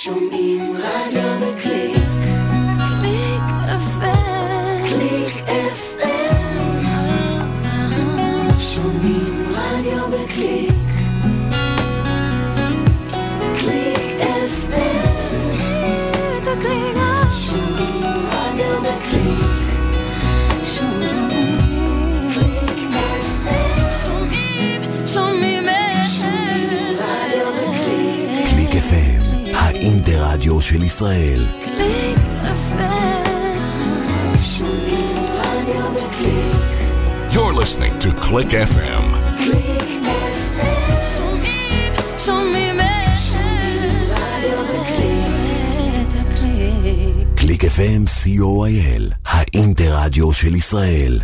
Show me my של ישראל. קליק. You're listening to Click FM. קליק FM. שומעים, שומעים. קליק FM, co.il, האינטרדיו של ישראל.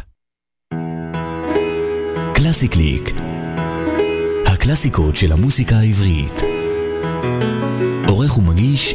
קלאסי קליק. הקלאסיקות של המוסיקה העברית. עורך ומגיש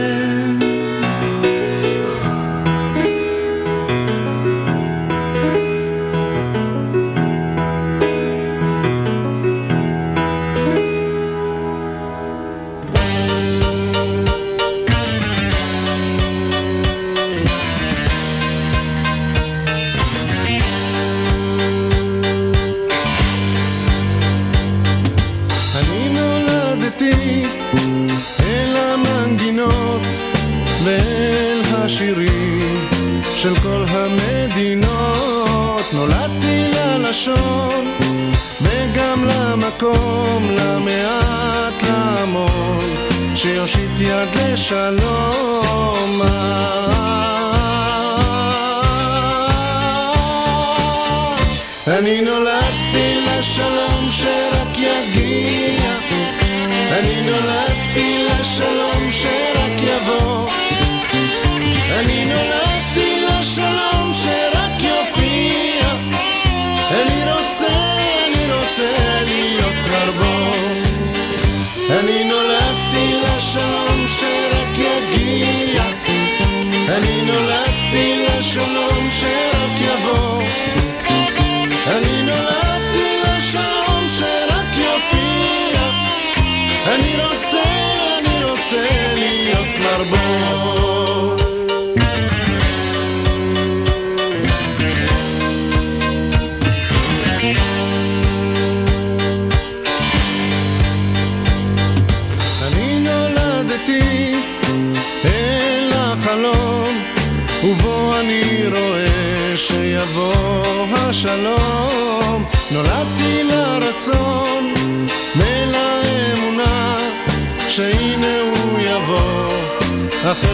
ללשון וגם למקום, למעט להמון, שיושיט יד לשלום. אני נולדתי לשלום שרק יגיע אני נולדתי should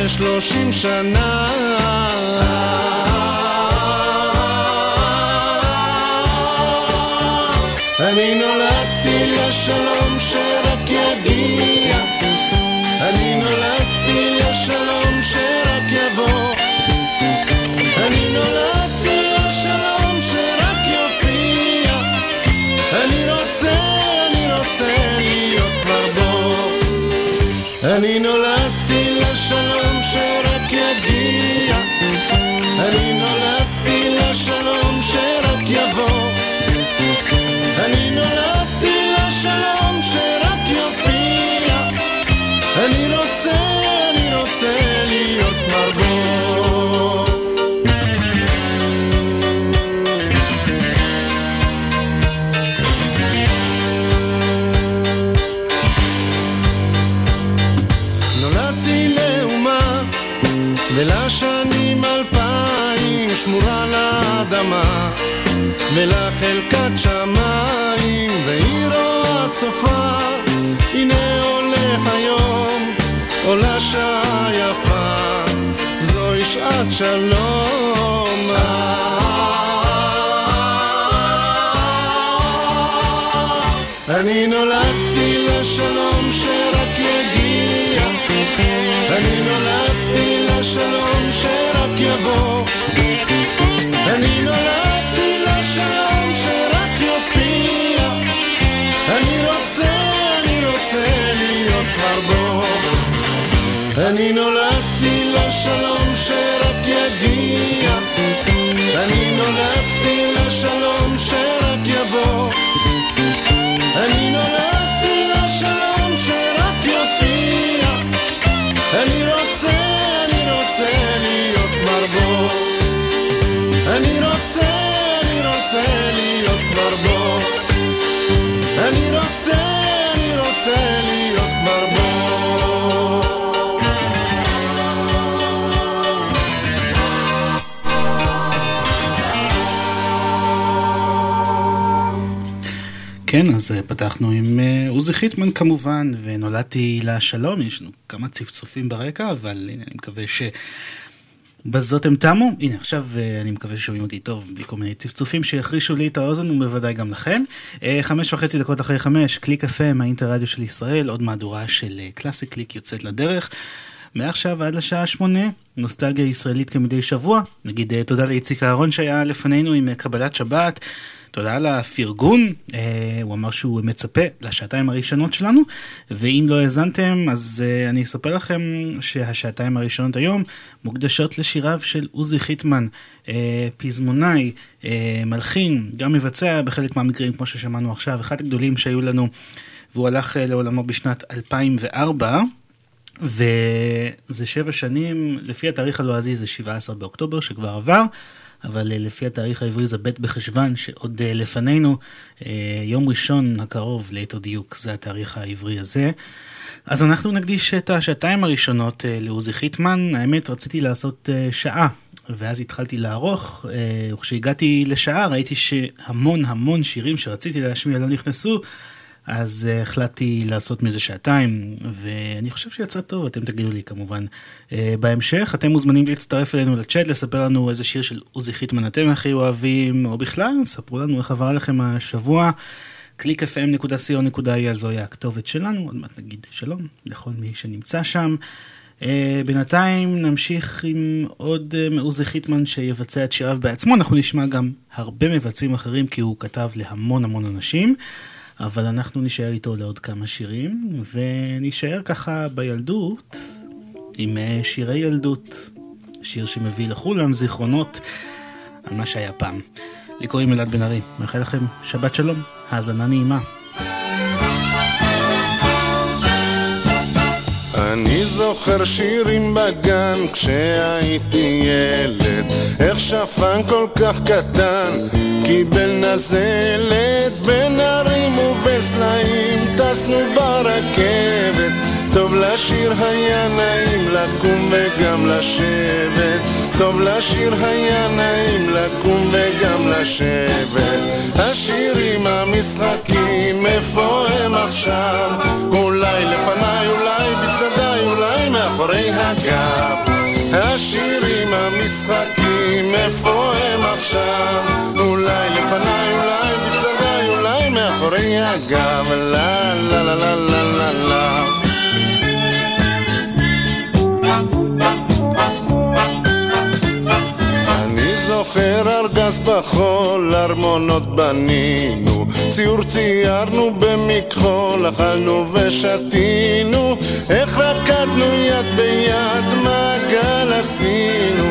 אחרי שלושים שנה. אני נולדתי לשלום ולשנים אלפיים שמורה לאדמה ולחלקת שמיים והיא רואה צופה הנה הולך היום עולה יפה זוהי שעת שלום. אני נולדתי לשלום שלום שרק יגיד כן, אז אה, פתחנו עם אה, עוזי חיטמן כמובן, ונולדתי לשלום, יש לנו כמה צפצופים ברקע, אבל הנה, אני מקווה ש... בזאת הם תמו. הנה, עכשיו אה, אני מקווה ששומעים אותי טוב, בלי כל מיני צפצופים שיחרישו לי את האוזן, ובוודאי גם לכם. חמש וחצי דקות אחרי חמש, קליק FM, האינטרדיו של ישראל, עוד מהדורה של קלאסי קליק יוצאת לדרך. מעכשיו עד לשעה שמונה, נוסטלגיה ישראלית כמדי שבוע. נגיד תודה לאיציק אהרון שהיה לפנינו עם קבלת שבת. תודה על הפרגון, אה, הוא אמר שהוא מצפה לשעתיים הראשונות שלנו, ואם לא האזנתם, אז אה, אני אספר לכם שהשעתיים הראשונות היום מוקדשות לשיריו של עוזי חיטמן, אה, פזמונאי, אה, מלחין, גם מבצע בחלק מהמקרים, כמו ששמענו עכשיו, אחד הגדולים שהיו לנו, והוא הלך אה, לעולמו בשנת 2004. וזה שבע שנים, לפי התאריך הלועזי זה 17 באוקטובר שכבר עבר, אבל אה, לפי התאריך העברי זה ב' בחשוון שעוד אה, לפנינו, אה, יום ראשון הקרוב ליתר דיוק זה התאריך העברי הזה. אז אנחנו נקדיש את השעתיים הראשונות לעוזי חיטמן, האמת רציתי לעשות שעה. ואז התחלתי לערוך, וכשהגעתי לשעה ראיתי שהמון המון שירים שרציתי להשמיע לא נכנסו, אז uh, החלטתי לעשות מזה שעתיים, ואני חושב שיצא טוב, אתם תגידו לי כמובן. Uh, בהמשך, אתם מוזמנים להצטרף אלינו לצ'אט, לספר לנו איזה שיר של עוזי חיטמן אתם הכי אוהבים, או בכלל, ספרו לנו איך עבר לכם השבוע. www.clickfm.co.il זוהי הכתובת שלנו, עוד מעט נגיד שלום לכל מי שנמצא שם. Uh, בינתיים נמשיך עם עוד uh, מעוזי חיטמן שיבצע את שיריו בעצמו, אנחנו נשמע גם הרבה מבצעים אחרים כי הוא כתב להמון המון אנשים. אבל אנחנו נישאר איתו לעוד כמה שירים, ונישאר ככה בילדות עם אה, שירי ילדות. שיר שמביא לכולם זיכרונות על מה שהיה פעם. לי קוראים אלעד בן ארי, מאחל לכם שבת שלום, האזנה נעימה. אני זוכר שירים בגן כשהייתי ילד. איך שפן כל כך קטן קיבל נזלת בין הרים ובסלעים. טסנו ברכבת טוב לשיר היה נעים לקום וגם לשבת טוב לשיר היה נעים לקום וגם לשבת. השירים המשחקים איפה הם עכשיו? אולי לפניי אולי בצדדיי אולי מאחורי הגב. השירים המשחקים איפה הם עכשיו? אולי לפניי אולי בצדדיי אולי מאחורי הגב. לה לה לה לה לה לה זוכר ארגז בחול, ארמונות בנינו, ציור ציירנו במכחול, אכלנו ושתינו, איך רקדנו יד ביד, מעגל עשינו,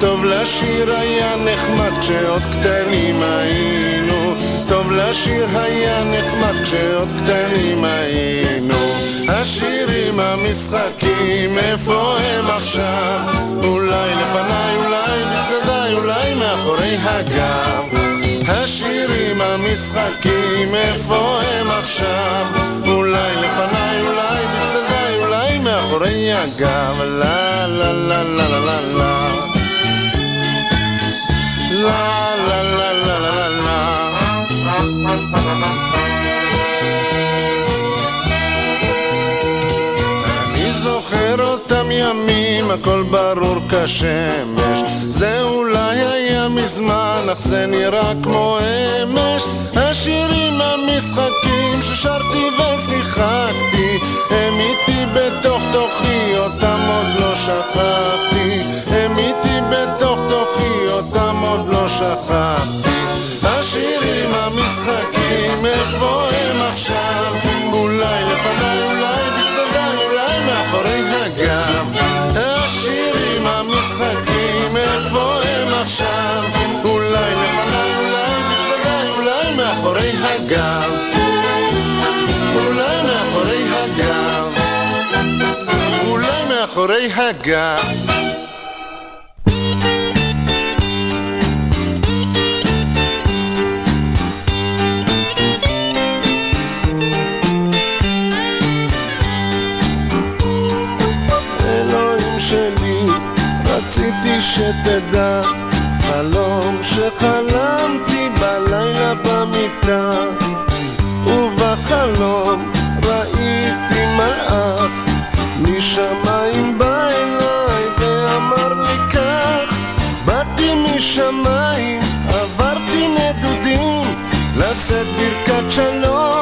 טוב לשיר היה נחמד כשעוד קטנים היינו, טוב לשיר היה נחמד כשעוד קטנים היינו. השירים המשחקים, איפה הם עכשיו? אולי לפניי, אולי בצדדיי, אולי מאחורי הגב. השירים המשחקים, איפה הם עכשיו? אולי לפניי, אולי בצדדיי, אולי מאחורי הגב. לה לה לה לה לה לה לה לה לה לה לה Thank you. זוכר אותם ימים, הכל ברור כשמש. זה אולי היה מזמן, אך זה נראה כמו אמש. השירים המשחקים ששרתי ושיחקתי, הם איתי בתוך תוכי, אותם עוד לא שכחתי. הם איתי בתוך תוכי, אותם עוד לא שכחתי. השירים המשחקים, איפה הם עכשיו? אולי לפניי, מאחורי הגב השירים, המשחקים, איפה הם עכשיו? אולי לפניי, אולי אולי מאחורי הגב. אולי מאחורי הגב. אולי מאחורי הגב. שתדע חלום שחלמתי בלילה במיטה. ובחלום ראיתי מלאך משמיים בא אליי ואמר לי כך באתי משמיים, עברתי נדודים לשאת ברכת שלום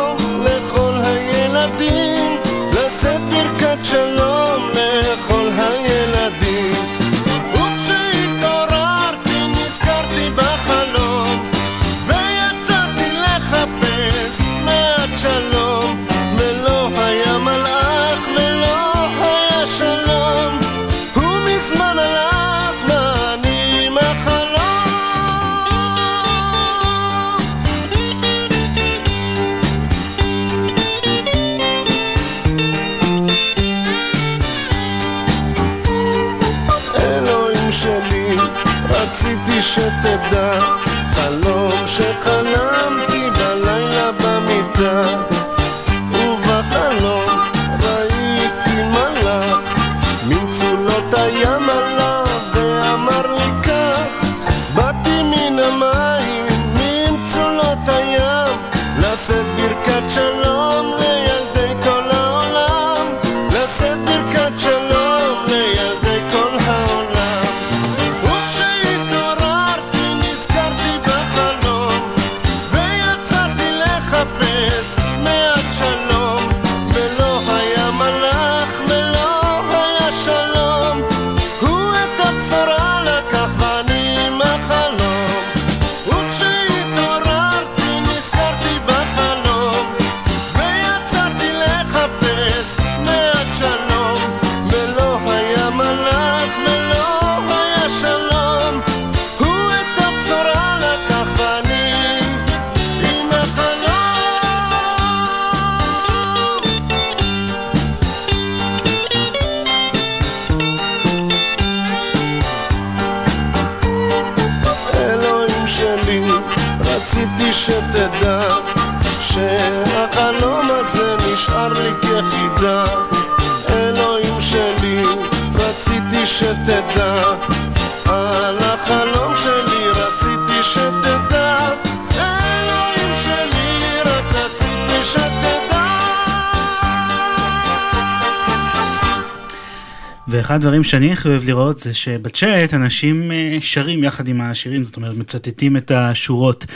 הדברים שאני הכי אוהב לראות זה שבצ'אט אנשים אה, שרים יחד עם השירים, זאת אומרת מצטטים את השורות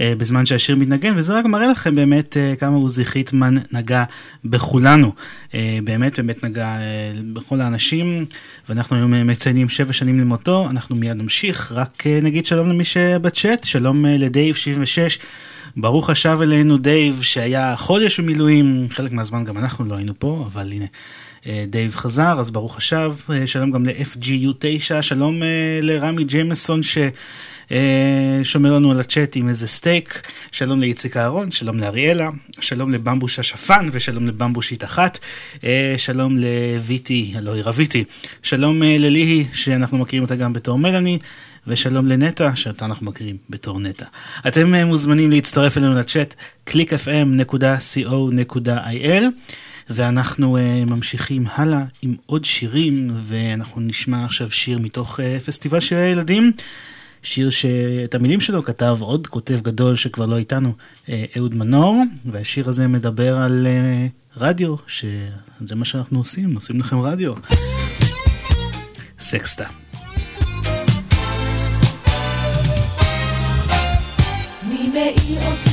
אה, בזמן שהשיר מתנגן, וזה רק מראה לכם באמת אה, כמה עוזי חיטמן נגע בכולנו. באמת באמת נגע בכל האנשים, ואנחנו היום מציינים שבע שנים למותו, אנחנו מיד נמשיך, רק נגיד שלום למי שבצ'אט, שלום לדייב 76. ברוך השב אלינו דייב שהיה חודש במילואים, חלק מהזמן גם אנחנו לא היינו פה, אבל הנה דייב חזר, אז ברוך השב, אה, שלום גם ל-FGU9, שלום אה, לרמי ג'יימסון ששומר לנו על הצ'אט עם איזה סטייק, שלום לאיציק אהרון, שלום לאריאלה, שלום לבמבוש השפן ושלום לבמבושית אחת, אה, שלום לויטי, הלוא היא רביטי, שלום אה, לליהי שאנחנו מכירים אותה גם בתור מלאני. ושלום לנטע, שאותה אנחנו מכירים בתור נטע. אתם אה, מוזמנים להצטרף אלינו לצ'אט clickfm.co.il ואנחנו uh, ממשיכים הלאה עם עוד שירים, ואנחנו נשמע עכשיו שיר מתוך uh, פסטיבל שירי הילדים. שיר שאת המילים שלו כתב עוד כותב גדול שכבר לא איתנו, uh, אהוד מנור, והשיר הזה מדבר על uh, רדיו, שזה מה שאנחנו עושים, עושים לכם רדיו. סקסטה. מאיר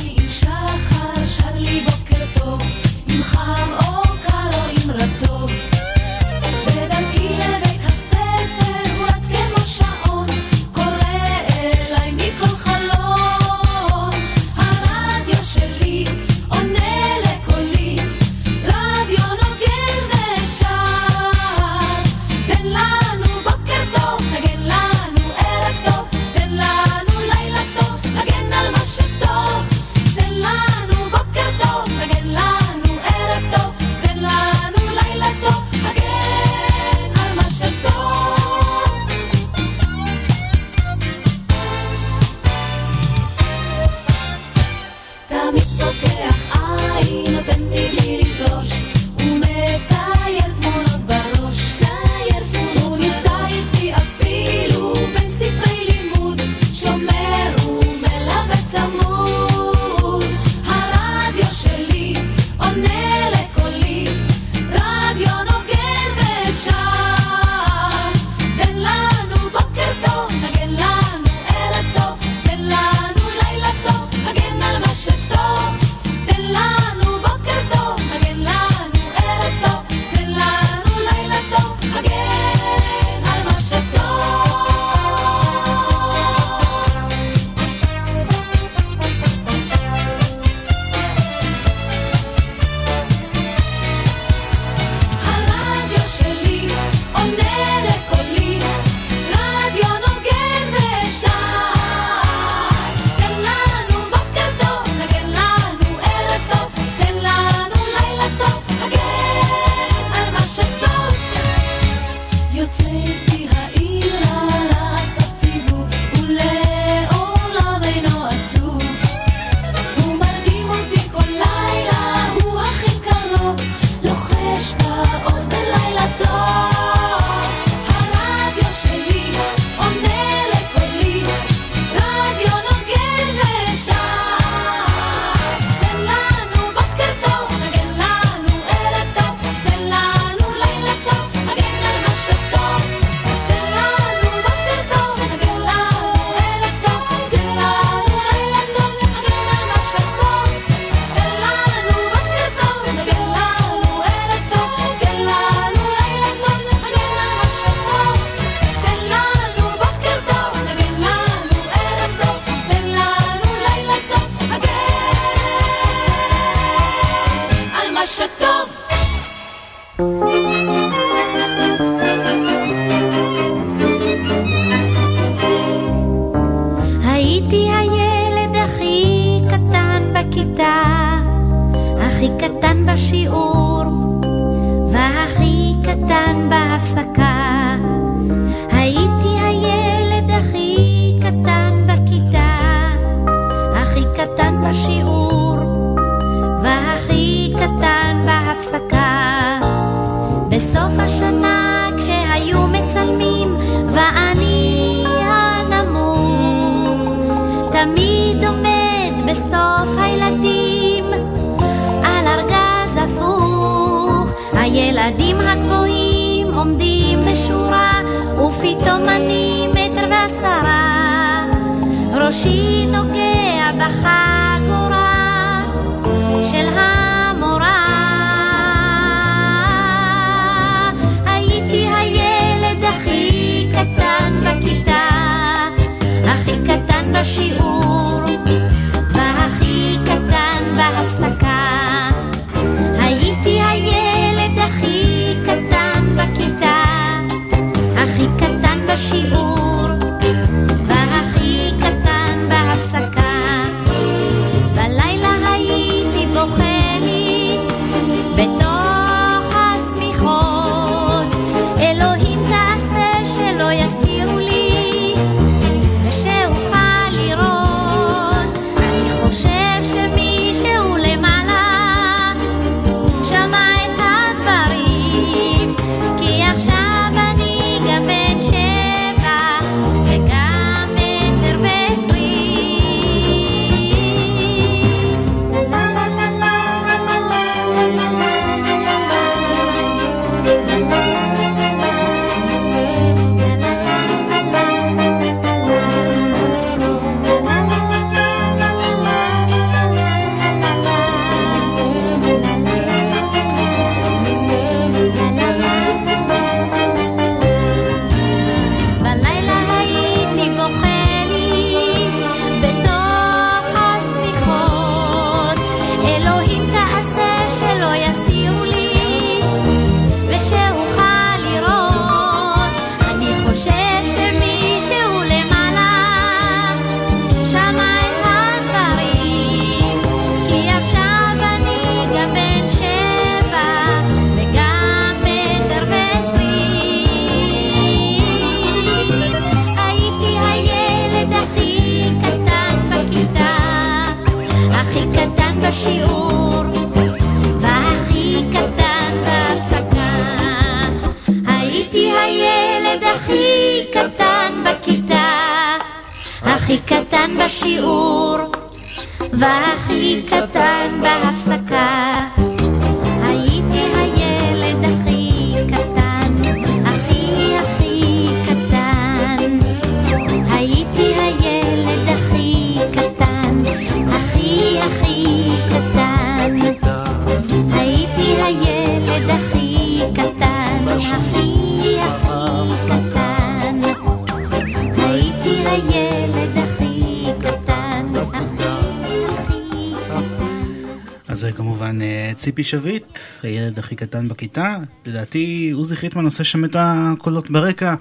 ציפי שביט, הילד הכי קטן בכיתה. לדעתי עוזי חיטמן עושה שם את הקולות ברקע.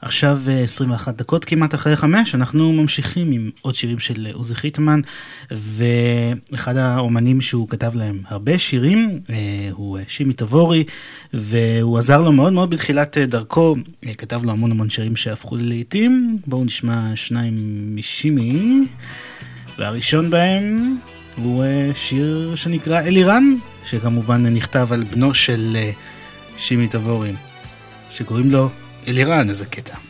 עכשיו אה, 21 דקות כמעט אחרי 5, אנחנו ממשיכים עם עוד שירים של אה, עוזי חיטמן, ואחד האומנים שהוא כתב להם הרבה שירים אה, הוא שימי תבורי, והוא עזר לו מאוד מאוד בתחילת דרכו, כתב לו המון המון שירים שהפכו ללעיתים. בואו נשמע שניים משימי, והראשון בהם... הוא אה, שיר שנקרא אלירן, שכמובן נכתב על בנו של אה, שימי תבורי, שקוראים לו אלירן, איזה קטע.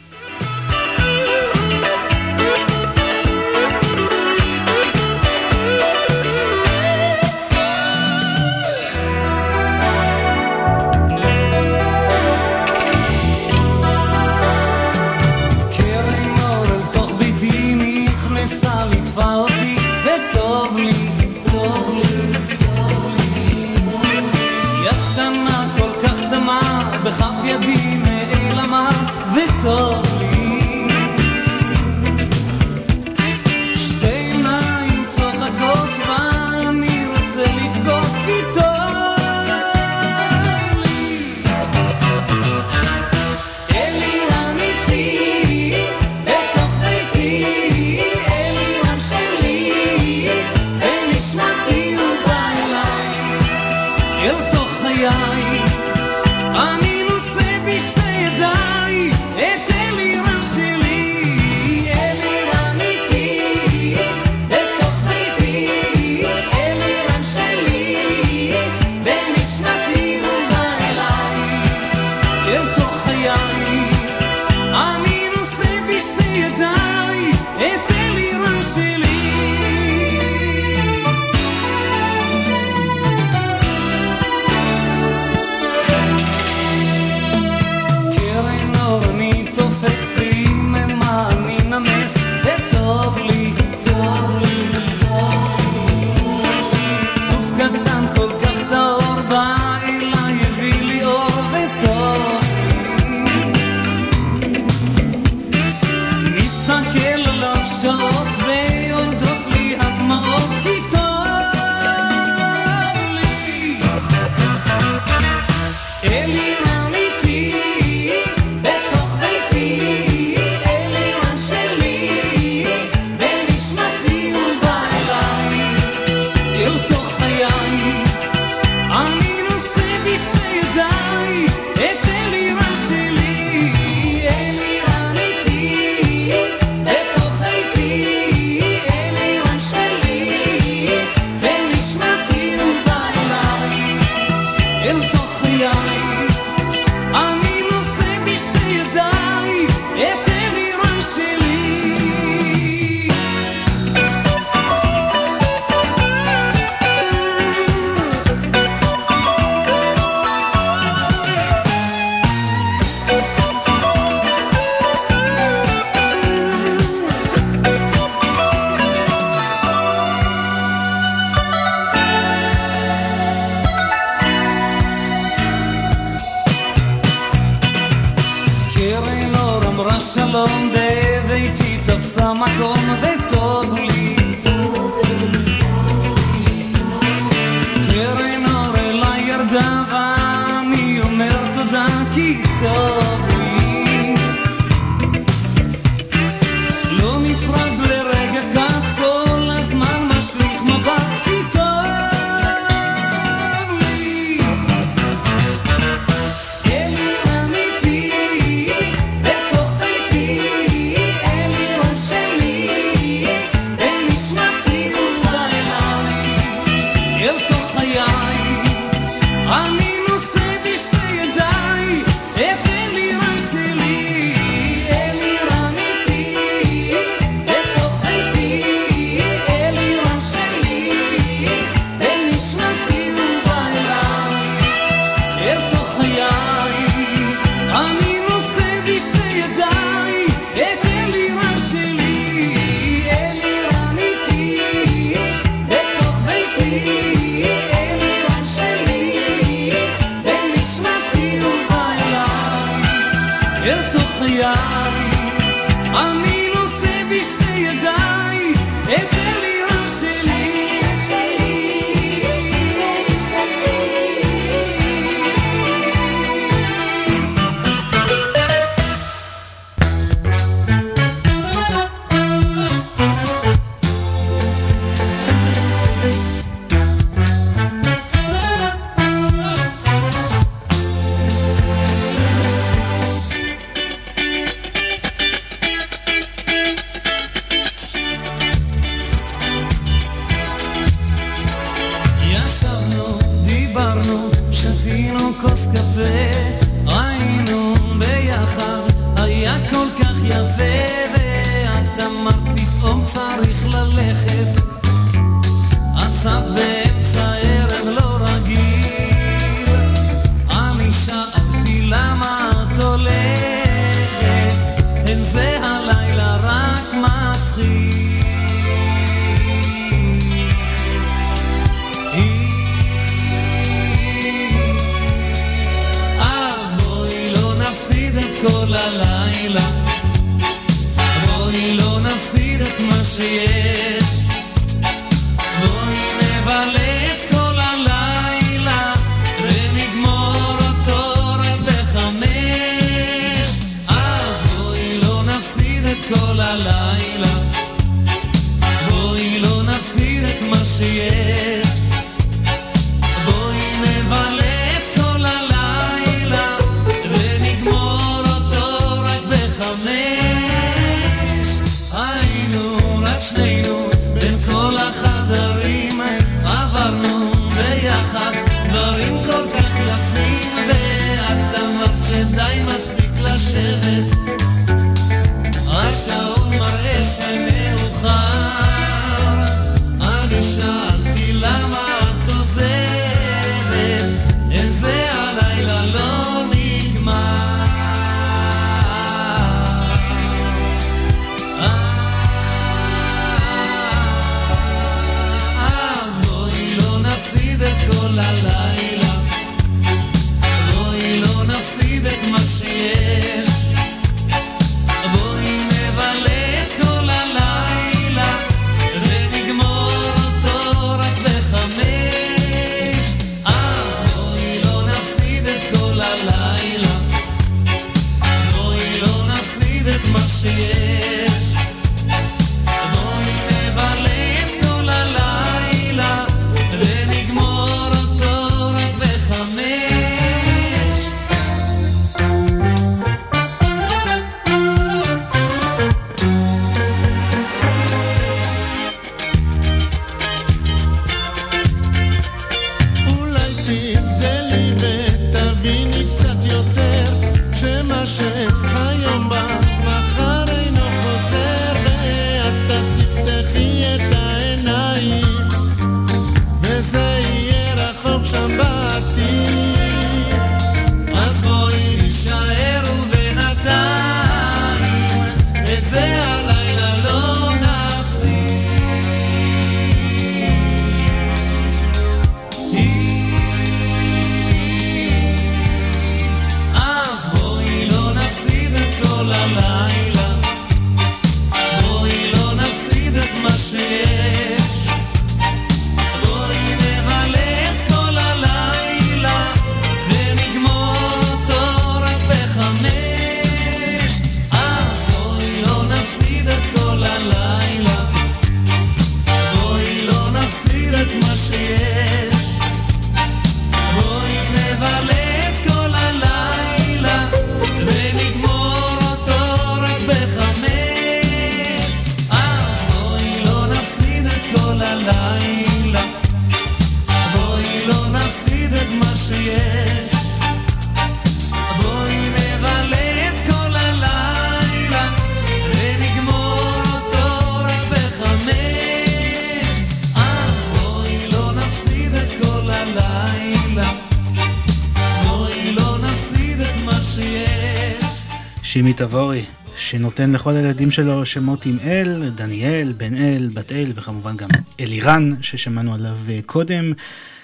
לכל הילדים שלו שמות עם אל, דניאל, בן אל, בת אל, וכמובן גם אלירן, ששמענו עליו אה, קודם.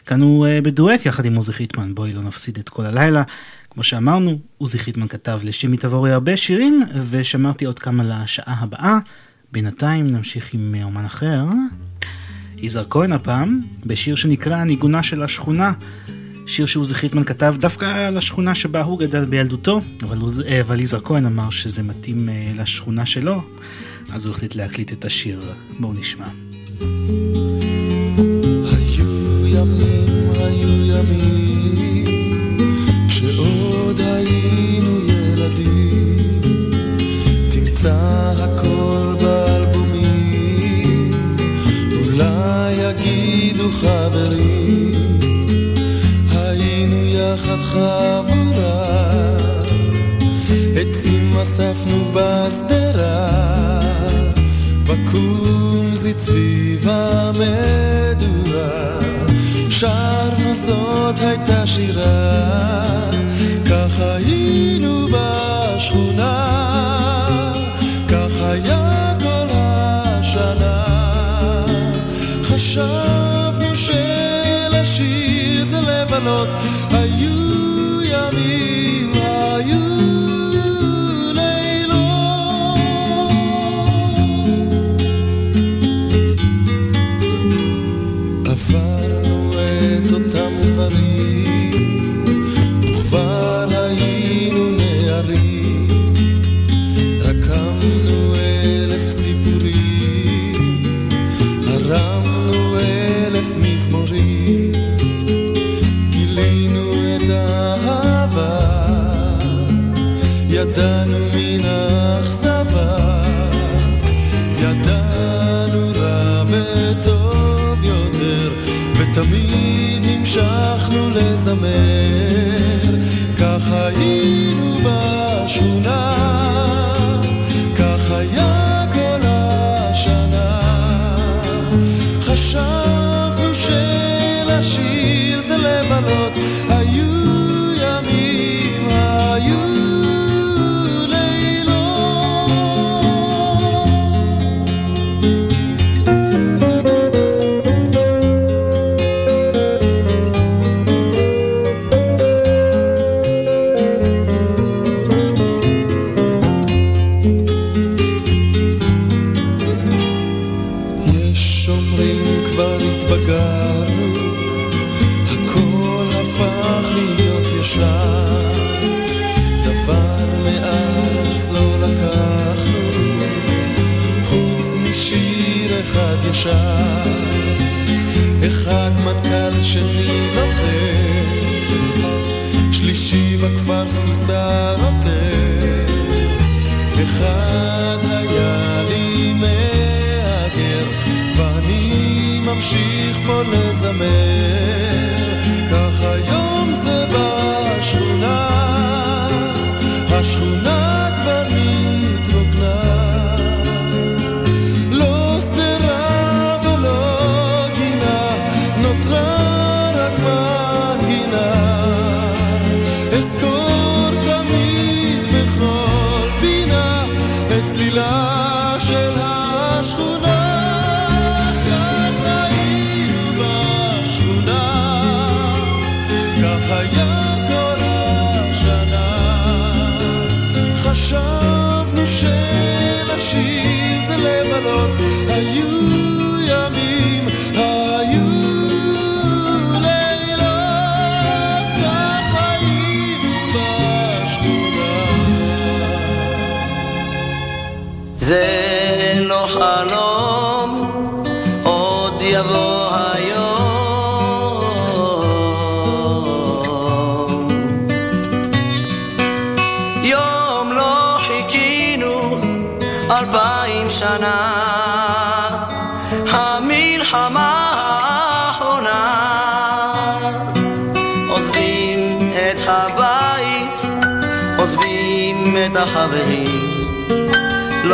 כאן הוא אה, בדואט יחד עם עוזי חיטמן, בואי לא נפסיד את כל הלילה. כמו שאמרנו, עוזי חיטמן כתב לשימי תבורי הרבה שירים, ושמרתי עוד כמה לשעה הבאה. בינתיים נמשיך עם אה, אומן אחר, יזהר כהן הפעם, בשיר שנקרא ניגונה של השכונה. שיר שעוזי חיטמן כתב דווקא על השכונה שבה הוא גדל בילדותו, אבל, עוז- אה, יזהר כהן אמר שזה מתאים אה, לשכונה שלו, אז הוא החליט להקליט את השיר. בואו נשמע. חברים, יחד חבורה, עצים אספנו בשדרה. בקומזי סביב המדורה. שרנו זאת הייתה שירה. כך היינו בשכונה. כך היה כל חשבנו שלשיר זה לבלות. היו אחד ישר, אחד מנכ"ל שני לוחם, שלישי בכפר סוסה נותן, אחד היה לי מהגר, ואני ממשיך פה לזמר. כך היום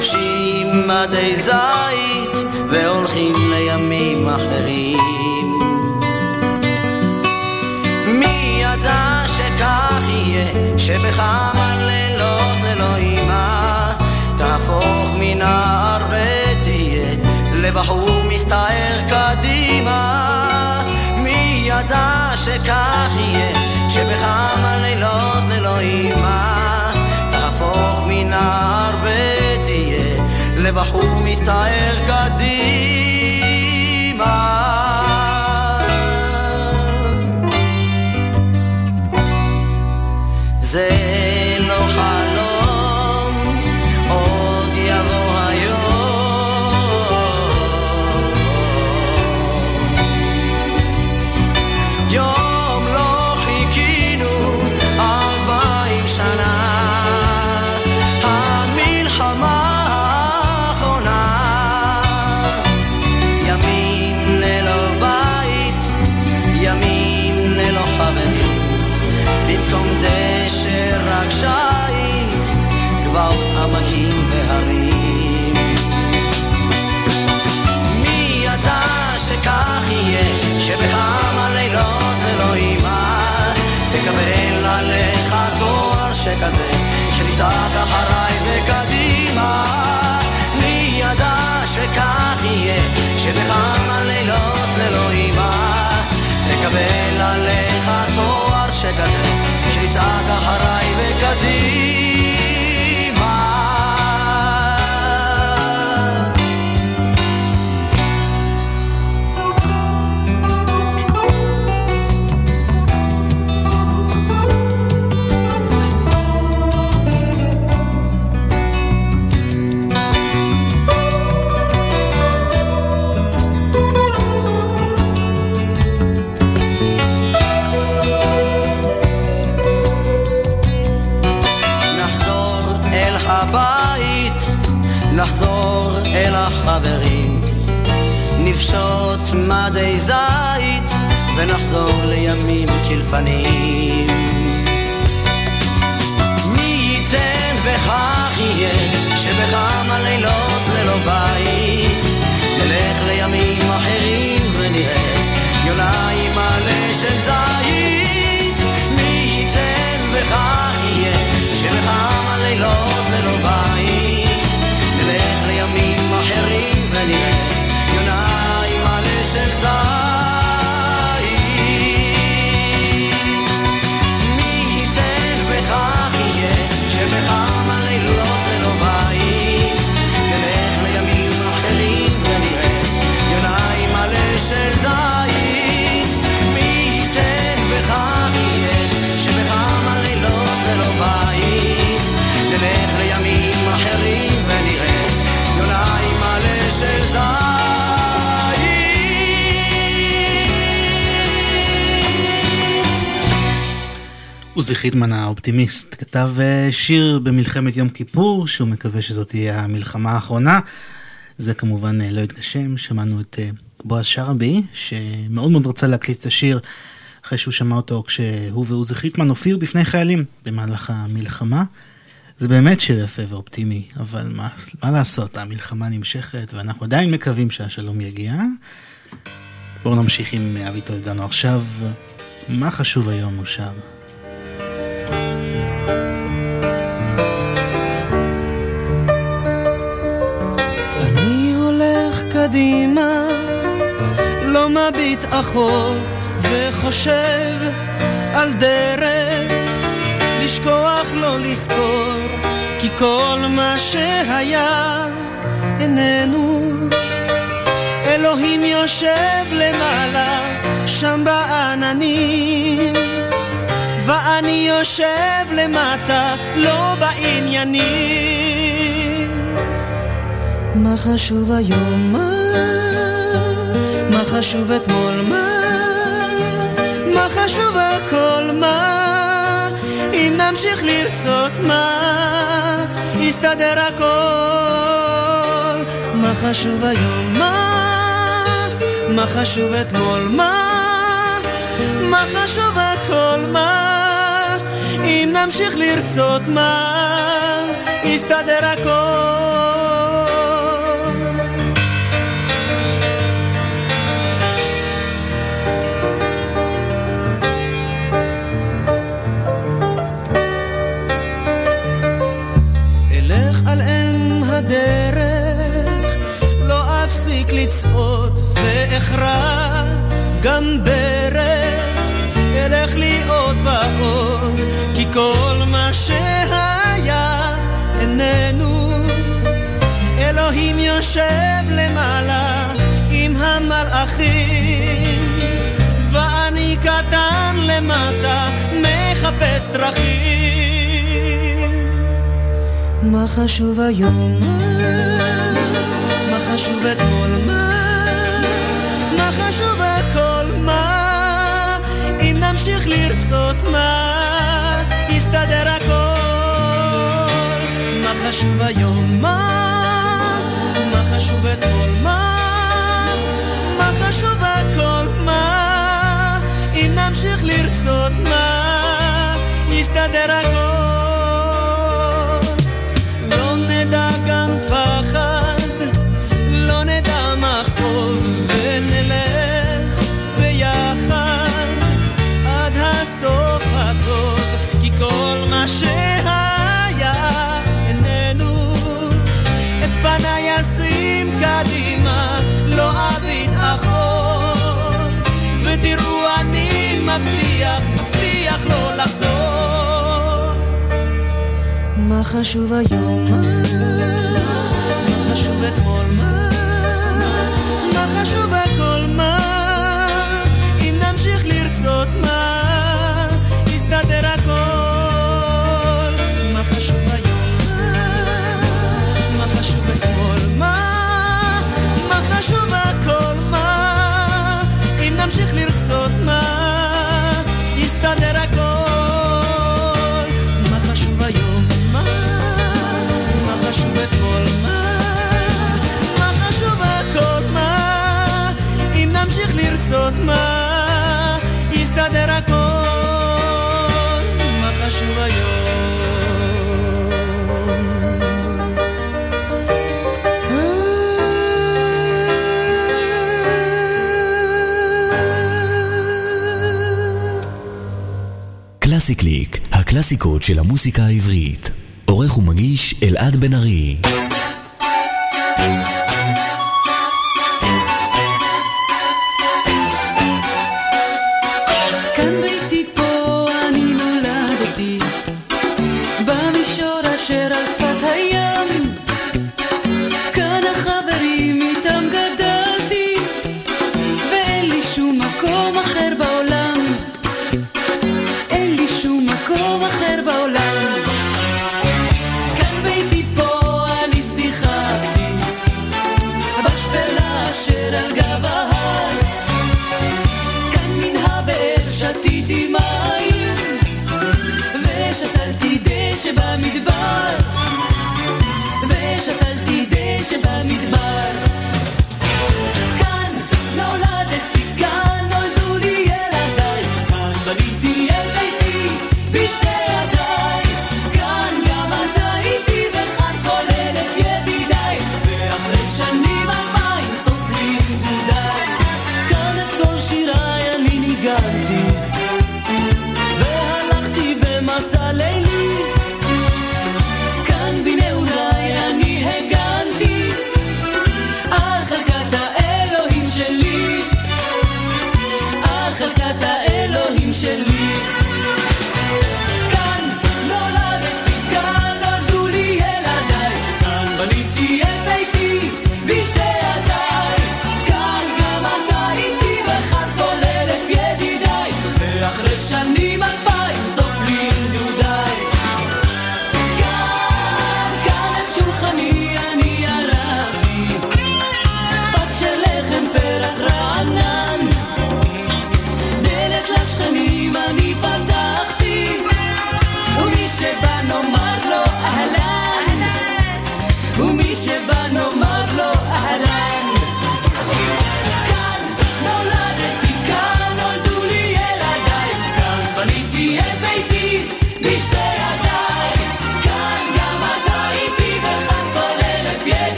לובשים מדי זית והולכים לימים אחרים. מי ידע שכך יהיה, שבכמה לילות אלוהימה תהפוך מנער ותהיה לבחור מסתער קדימה. מי ידע שכך יהיה, שבכמה לילות אלוהימה תהפוך מנער ותהיה לבחור מסתער קדימה. שכזה, שתצעק אחריי וקדימה. מי ידע שכך יהיה, שבכמה לילות אלוהימה תקבל עליך תואר שכזה, שתצעק אחריי וקדימה. נפשוט מדי זית ונחזור לימים כלפנים. מי ייתן וכך יהיה, שבכמה לילות ללא בית, נלך לימים אחרים ונראה יונה עוזי חיטמן האופטימיסט כתב אה, שיר במלחמת יום כיפור שהוא מקווה שזאת תהיה המלחמה האחרונה. זה כמובן אה, לא התגשם, שמענו את אה, בועז שרעבי שמאוד מאוד רצה להקליט את השיר אחרי שהוא שמע אותו כשהוא ועוזי חיטמן הופיעו בפני חיילים במהלך המלחמה. זה באמת שיר יפה ואופטימי, אבל מה, מה לעשות, המלחמה נמשכת ואנחנו עדיין מקווים שהשלום יגיע. בואו נמשיך עם אבי טולדנו עכשיו. מה חשוב היום הוא שר? אחור, וחושב על דרך, לשכוח לא לזכור, כי כל מה שהיה איננו. אלוהים יושב למעלה, שם בעננים. ואני יושב למטה, לא בעניינים. מה חשוב היום? מה? חשוב אתמול? מה? מה חשוב הכל? מה? אם נמשיך לרצות מה? יסתדר הכל. מה חשוב היום? מה? מה חשוב אתמול? מה? מה חשוב הכל? מה? אם נמשיך לרצות מה? יסתדר הכל. ואכרע גם ברך, אלך לי עוד ועוד, כי כל מה שהיה איננו. אלוהים יושב למעלה עם המלאכים, ואני קטן למטה מחפש דרכים. מה חשוב היום? מה חשוב אתמול? מה לרצות מה? יסתדר הכל. מה חשוב היום? מה? מה חשוב אתמול? מה? מה חשוב הכל? מה? אם נמשיך לרצות מה? יסתדר הכל. מבטיח, מבטיח לא לחזור. מה חשוב היום? מה חשוב אתמול? קלאסי קליק, הקלאסיקות של המוסיקה העברית. עורך ומגיש אלעד בן ארי.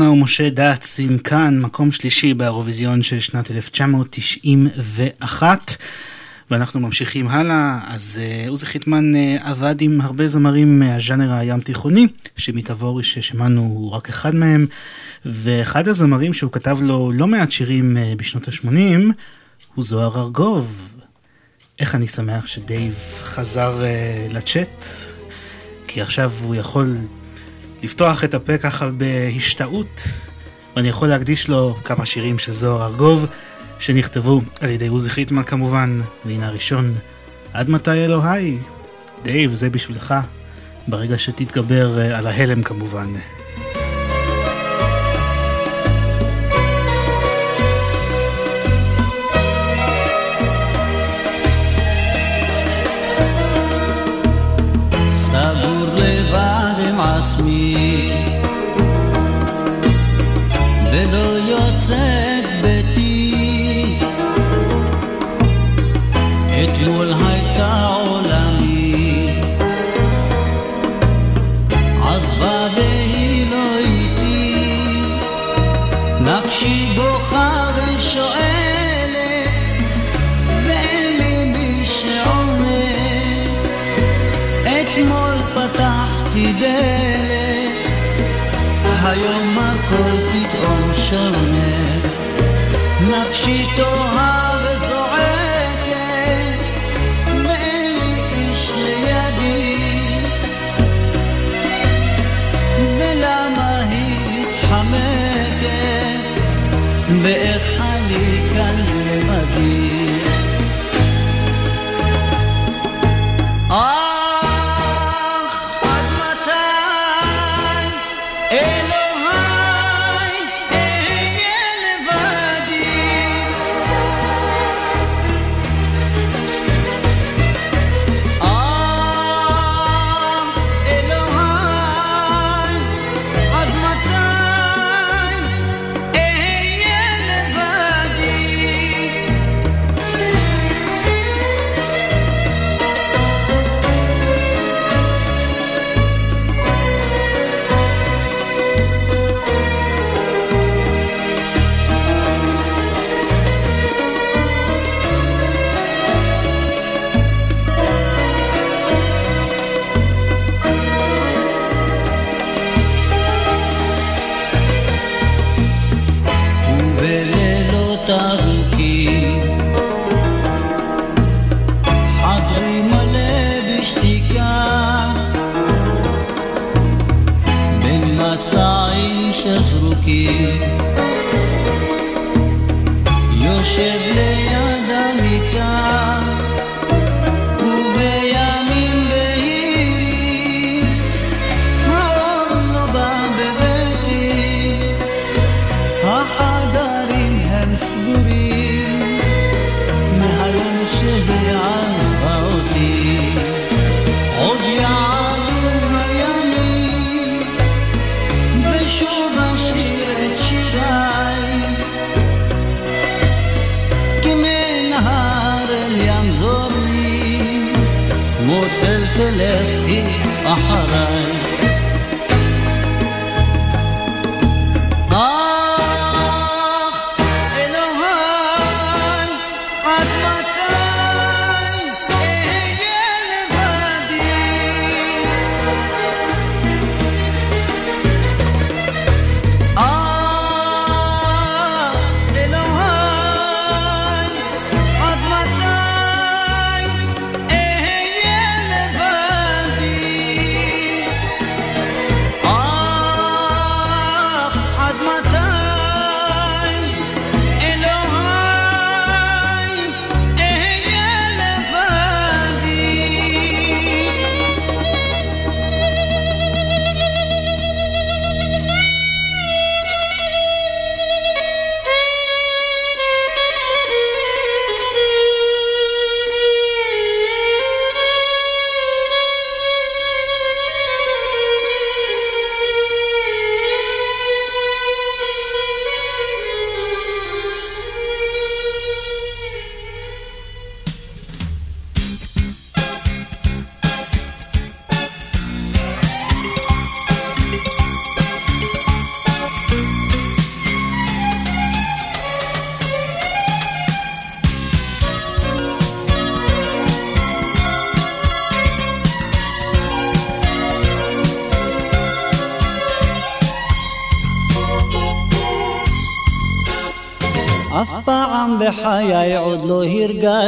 אורנה ומשה דץ עם כאן, מקום שלישי באירוויזיון של שנת 1991. ואנחנו ממשיכים הלאה, אז uh, עוזי חיטמן uh, עבד עם הרבה זמרים מהז'אנר הים תיכוני, שמתעבורי ששמענו הוא רק אחד מהם, ואחד הזמרים שהוא כתב לו לא מעט שירים uh, בשנות ה-80, הוא זוהר ארגוב. איך אני שמח שדייב חזר uh, לצ'אט, כי עכשיו הוא יכול לפתוח את הפה ככה בהשתאות, ואני יכול להקדיש לו כמה שירים של זוהר ארגוב, שנכתבו על ידי עוזי חיטמן כמובן, והנה הראשון, עד מתי אלוהי? דייב, זה בשבילך, ברגע שתתגבר אה, על ההלם כמובן. todo.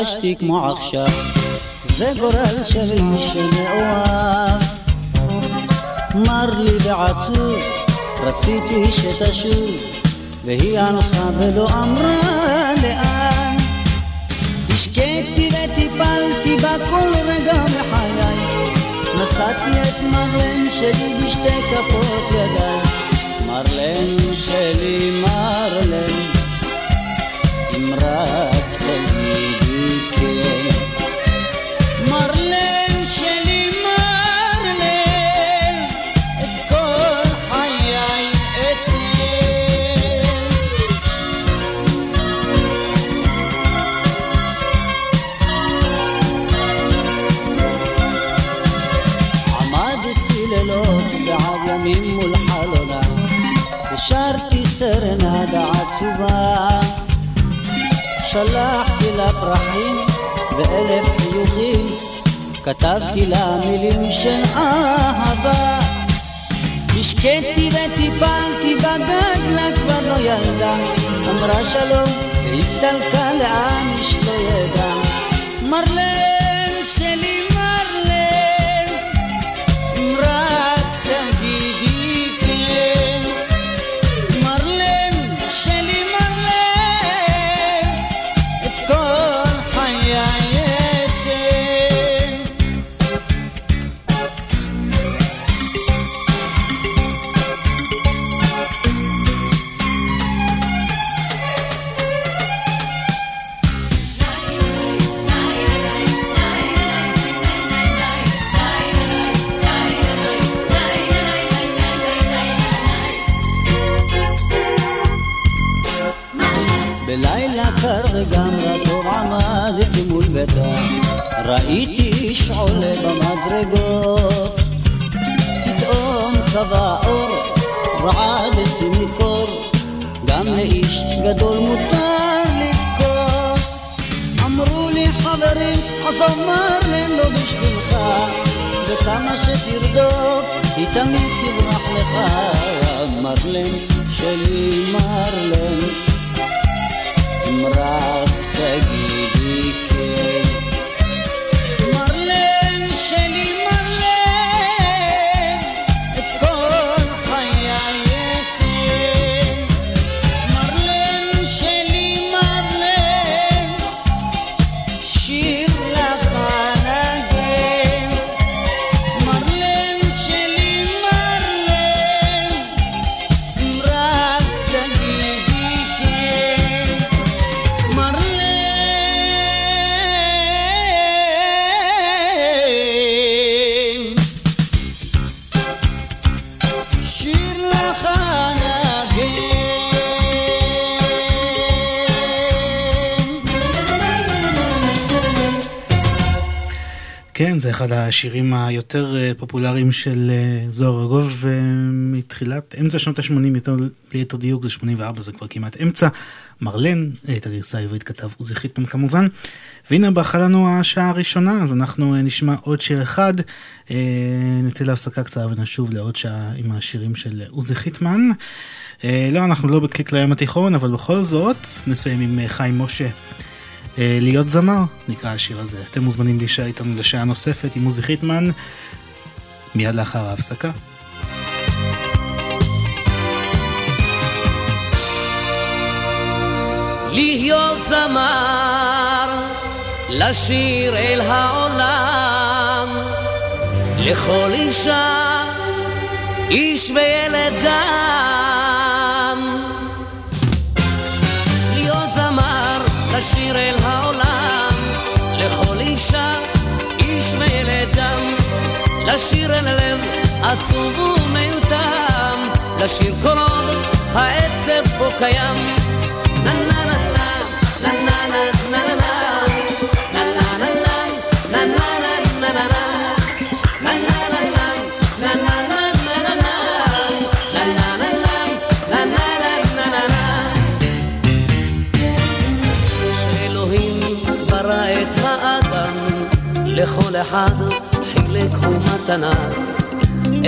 הרגשתי כמו עכשיו. זה גורל שלי שמאוהב מר לי ועצוב רציתי שתשוב והיא הלכה ולא אמרה לאן. השקיתי וטיפלתי בה כל רגע מחיי נשאתי את מרלן שלי בשתי כפות ידיי מרלן שלי מרלן אם שלחתי לה פרחים ואלף חיוכים. כתבתי לה מילים של אהבה. השקיתי וטיפלתי בגדלה כבר לא ילדה. אמרה שלום והסתלקה לאן איש לא ידע מרלן השירים היותר אה, פופולריים של אה, זוהר ארגוב אה, מתחילת, אמצע שנות ה-80, יותר ליתר דיוק, זה 84, זה כבר כמעט אמצע. מרלן, את הגרסה העברית כתב עוזי חיטמן כמובן. והנה ברכה לנו השעה הראשונה, אז אנחנו אה, נשמע עוד שיר אחד. נצא להפסקה קצרה ונשוב לעוד שעה עם השירים של עוזי חיטמן. לא, אנחנו לא בקליק לים התיכון, אבל בכל זאת, נסיים עם חיים משה. אה, להיות זמר, נקרא השיר הזה. אתם מוזמנים להישאר איתנו לשעה נוספת עם עוזי חיטמן, מיד לאחר ההפסקה. להיות זמר, לשיר אל העולם, לכל אישה, איש וילד גם. לשיר אל הלב עצוב ומיותם, לשיר כל עוד העצב פה קיים. לכל אחד מתנה.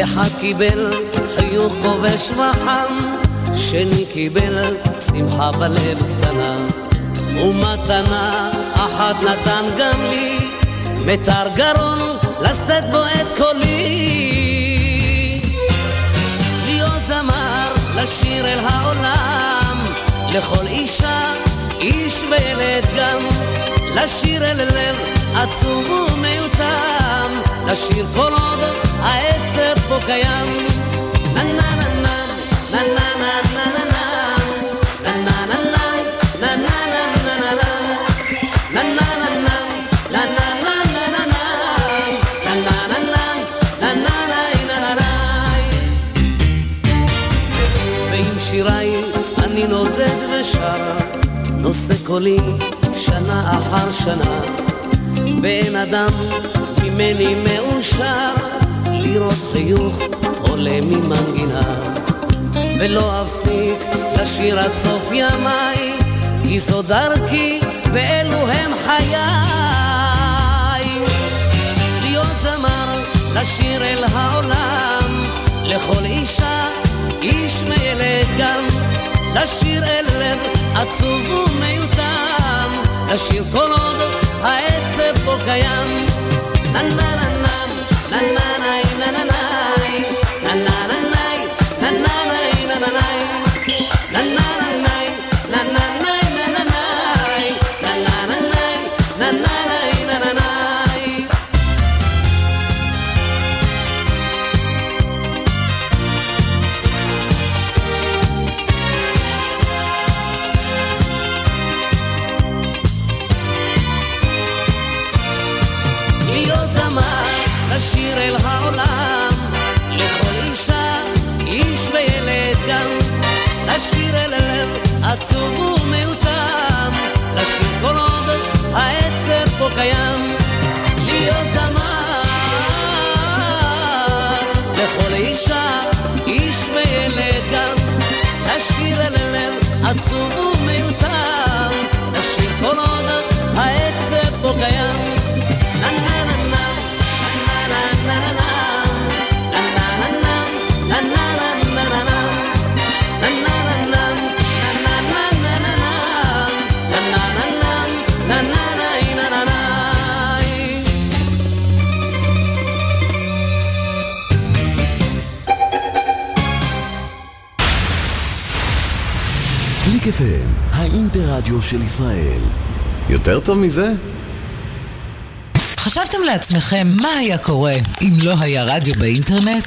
אחד קיבל חיוך כובש וחם, שני קיבל שמחה בלב קטנה. ומתנה אחת נתן גם לי, מיתר גרון לשאת בו את קולי. להיות זמר, לשיר אל העולם, לכל אישה, איש וילד גם, לשיר אל לב עצוב ומיותם, לשיר כל עוד העצב פה קיים. נושא קולי שנה אחר שנה, ואין אדם ממני מאושר לראות חיוך עולה ממנגינה, ולא אפסיק לשיר עד סוף ימיי, כי זו דרכי ואלו הם חיי. להיות זמר, לשיר אל העולם, לכל אישה, איש וילד גם, לשיר אל לב עצוב ומיותם, לשיר כל עוד העצב פה קיים. נה, נה נה נה נה נה נה, נה נה נה נה, נה קיים, להיות זמר, לכל אישה, איש וילד גם, לשיר אל הלב עצוב ומיותם, לשיר כל עוד העצב פה קיים. קליק FM, האינטרדיו של ישראל. יותר טוב מזה? חשבתם לעצמכם מה היה קורה אם לא היה רדיו באינטרנט?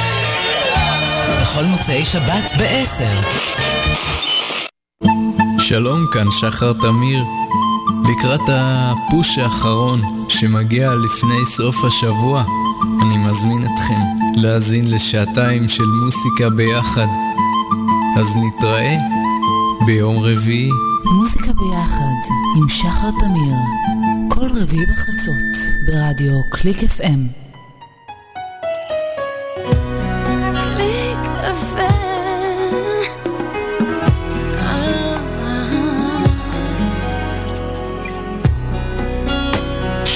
בכל מוצאי שבת ב-10. שלום, כאן שחר תמיר. לקראת הפוש האחרון שמגיע לפני סוף השבוע, אני מזמין אתכם להאזין לשעתיים של מוסיקה ביחד. אז נתראה ביום רביעי. מוזיקה ביחד עם שחר תמיר. כל רביעי בחצות ברדיו קליק FM.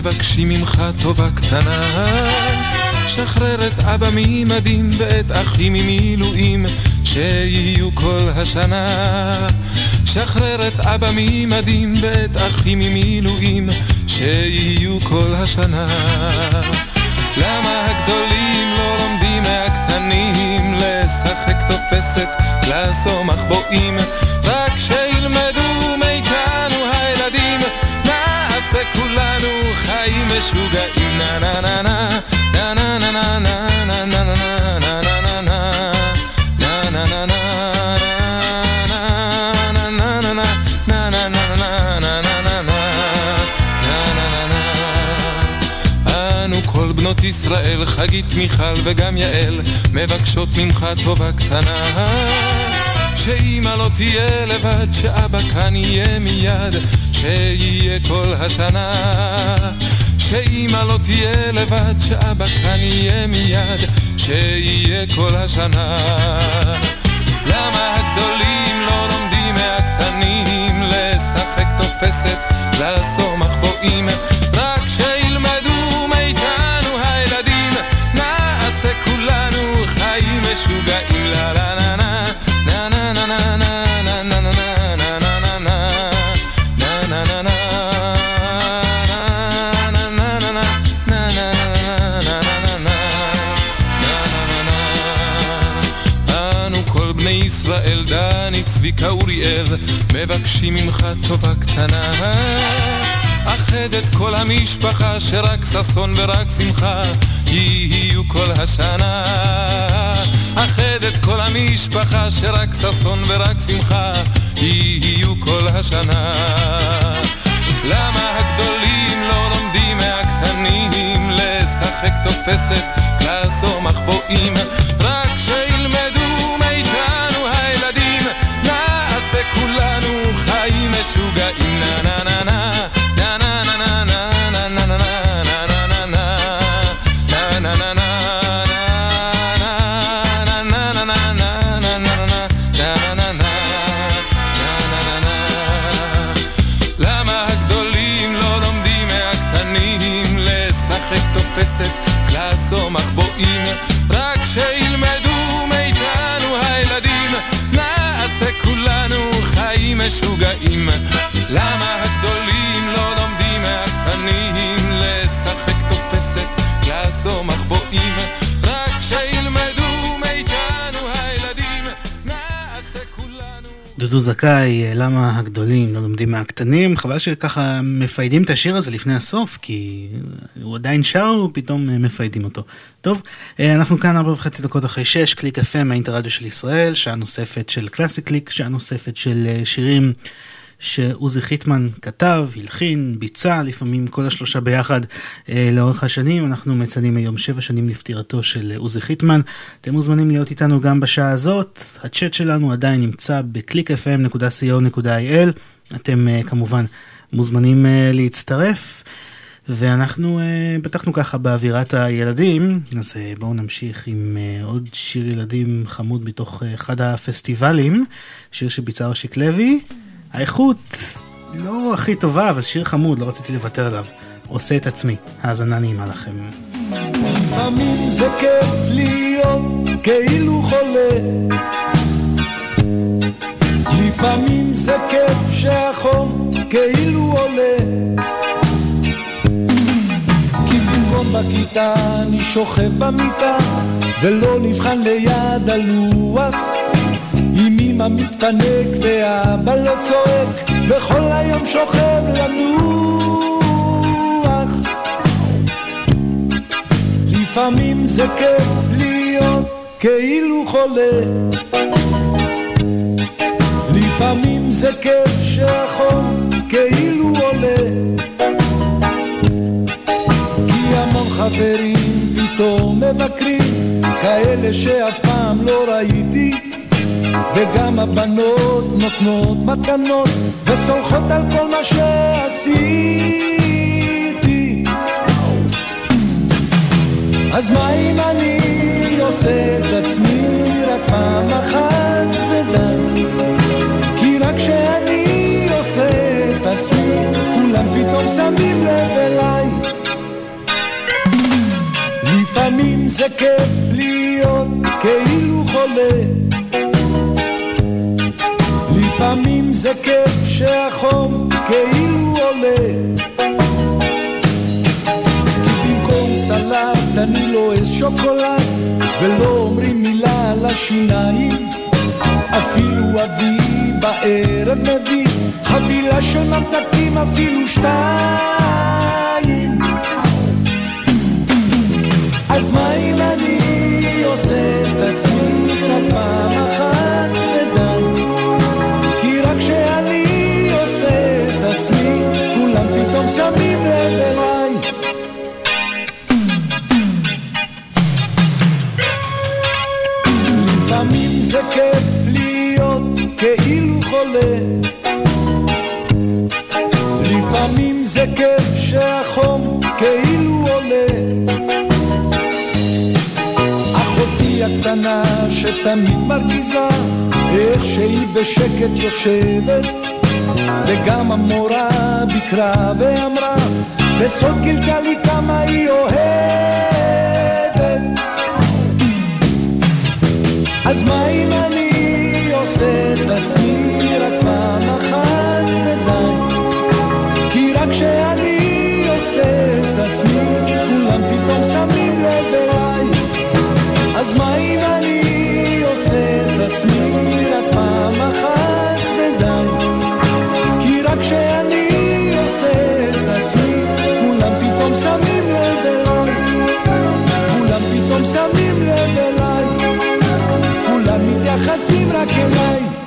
מבקשים ממך טובה קטנה. שחרר את אבא ממדים ואת אחי ממילואים, שיהיו כל השנה. שחרר את אבא ממדים ואת אחי ממילואים, שיהיו כל השנה. למה הגדולים לא לומדים מהקטנים לשחק תופסת, או מחבואים? חגית מיכל וגם יעל, מבקשות ממך טובה קטנה. שאמא לא תהיה לבד, שאבא כאן יהיה מיד, שיהיה כל השנה. שאמא לא תהיה לבד, שאבא כאן יהיה מיד, שיהיה כל השנה. למה הגדולים לא לומדים מהקטנים לשחק תופסת, לעשות מחבואים? מבקשים ממך טובה קטנה. אחד את כל המשפחה, שרק ששון ורק שמחה יהיו כל השנה. אחד את כל המשפחה, שרק ששון ורק שמחה יהיו כל השנה. למה הגדולים לא לומדים מהקטנים לשחק תופסת, או מחבואים? רק חיים משוגעים. משוגעים. למה דודו זכאי, למה הגדולים לא לומדים מהקטנים? חבל שככה מפיידים את השיר הזה לפני הסוף, כי הוא עדיין שר ופתאום מפיידים אותו. טוב, אה, אנחנו כאן ארבע וחצי דקות אחרי שש, קליק FM, האינטרדיו של ישראל, שעה נוספת של קלאסי קליק, שעה נוספת של אה, שירים שעוזי חיטמן כתב, הלחין, ביצע, לפעמים כל השלושה ביחד אה, לאורך השנים. אנחנו מציינים היום שבע שנים לפטירתו של אה, עוזי חיטמן. אתם מוזמנים להיות איתנו גם בשעה הזאת. הצ'אט שלנו עדיין נמצא ב-clickfm.co.il. אתם אה, כמובן מוזמנים אה, להצטרף. ואנחנו uh, פתחנו ככה באווירת הילדים, אז uh, בואו נמשיך עם uh, עוד שיר ילדים חמוד מתוך uh, אחד הפסטיבלים, שיר שביצע אושיק לוי. האיכות לא הכי טובה, אבל שיר חמוד, לא רציתי לוותר עליו. עושה את עצמי. האזנה נעימה לכם. לפעמים זה כיף להיות כאילו חולה לפעמים זה כיף שהחום כאילו עולה כי במקום בכיתה אני שוכב במיטה ולא נבחן ליד הלוח אמא מתפנק ואבא לא צועק וכל היום שוכב לנוח. לפעמים זה כיף להיות כאילו חולה. לפעמים זה כיף שהחום כאילו עולה. כי המון חברים פתאום מבקרים כאלה שאף פעם לא ראיתי וגם הבנות נותנות מתנות וסולחות על כל מה שעשיתי. אז מה אם אני עושה את עצמי רק פעם אחת ודן כי רק כשאני עושה את עצמי כולם פתאום שמים לב אליי. לפעמים זה כיף להיות כאילו חולה. לפעמים זה כיף שהחום כאילו עולה. במקום סלט אני לועס שוקולד ולא אומרים מילה על השיניים. אפילו אבי בערב מביא חבילה של ממתקים אפילו שתיים. אז מה אם כאילו חולה. לפעמים זה כיף שהחום כאילו עולה. אחותי הקטנה שתמיד מרגיזה איך שהיא בשקט יושבת וגם המורה ביקרה ואמרה בסוד גילתה לי כמה היא אוהבת. אז מה אם אני עושה את עצמי רק פעם אחת ודי כי רק כשאני עושה את עצמי כולם פתאום שמים לב אליי. אז מה אם אני עושה את עצמי רק פעם אחת ודי כי רק כשאני עושה את עצמי כולם פתאום שמים לב אליי. כולם פתאום שמים לב אליי. כולם מתייחסים רק אליי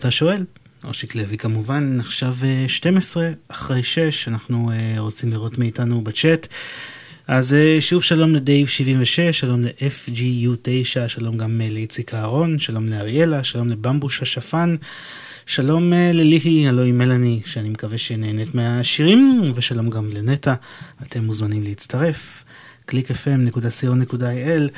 אתה שואל? אושיק לוי כמובן, עכשיו אה, 12 אחרי 6, אנחנו אה, רוצים לראות מאיתנו בצ'אט. אז אה, שוב שלום לדייב 76, שלום ל-FGU9, שלום גם לאיציק אהרון, שלום לאריאלה, שלום לבמבוש השפן, שלום לליהי, הלוא היא מלאני, שאני מקווה שנהנית מהשירים, ושלום גם לנטע, אתם מוזמנים להצטרף, www.clickfm.co.il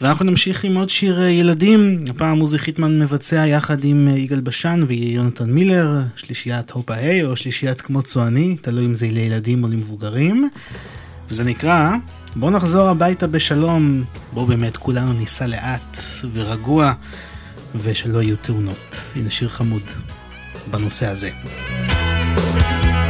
ואנחנו נמשיך עם עוד שיר אה, ילדים, הפעם עוזי חיטמן מבצע יחד עם אה, יגאל בשן ויונתן מילר, שלישיית הופה היי או שלישיית כמו צועני, תלוי אם זה לילדים או למבוגרים. וזה נקרא בוא נחזור הביתה בשלום, בוא באמת כולנו ניסע לאט ורגוע ושלא יהיו תאונות. הנה שיר חמוד בנושא הזה. אבא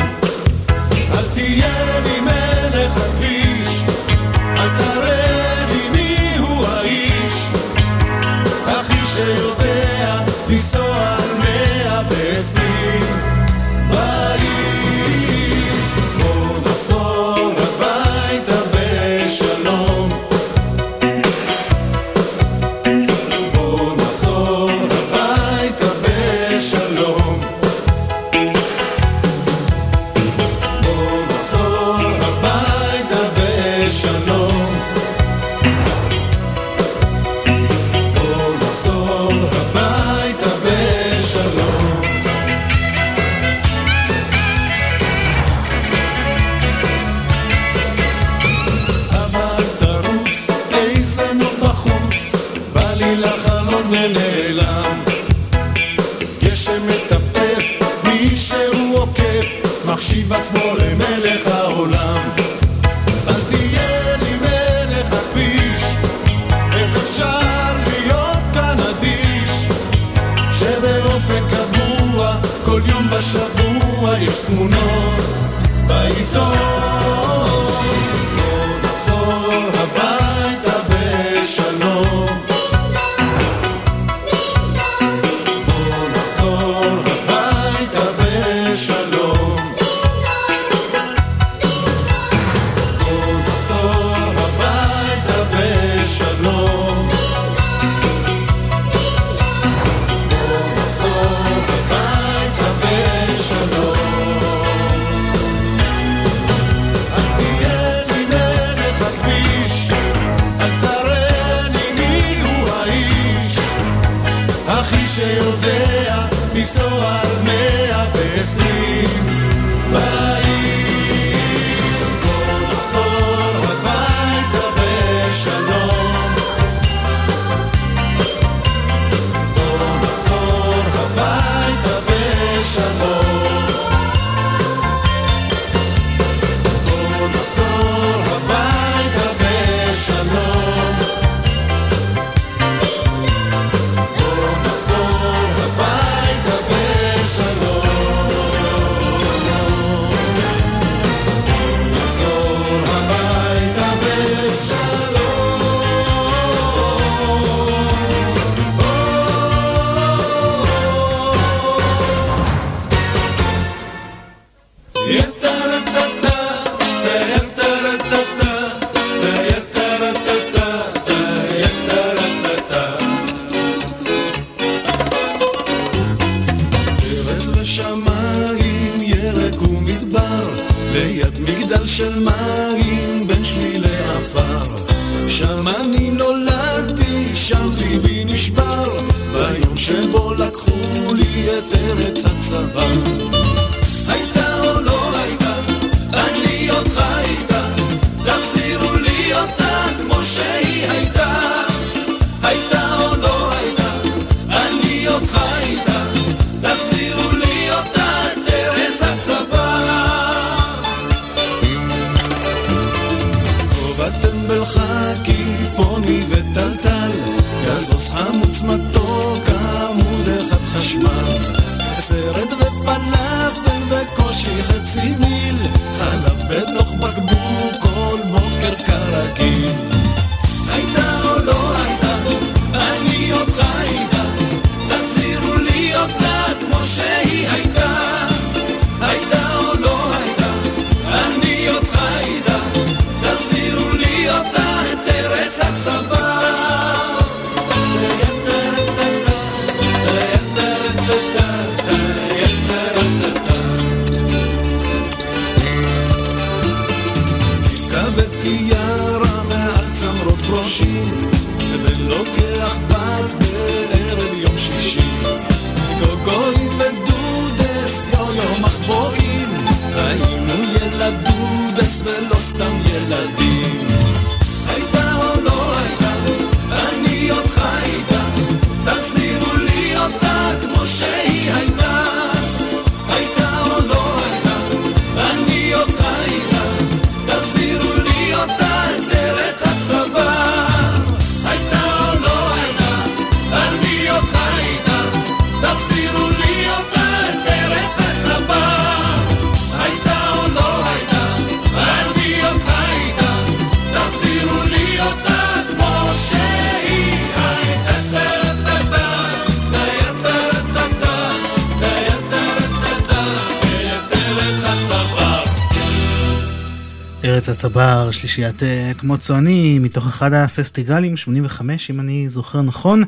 ארץ הצבר, שלישיית אה, כמו צועני, מתוך אחד הפסטיגלים, 85 אם אני זוכר נכון.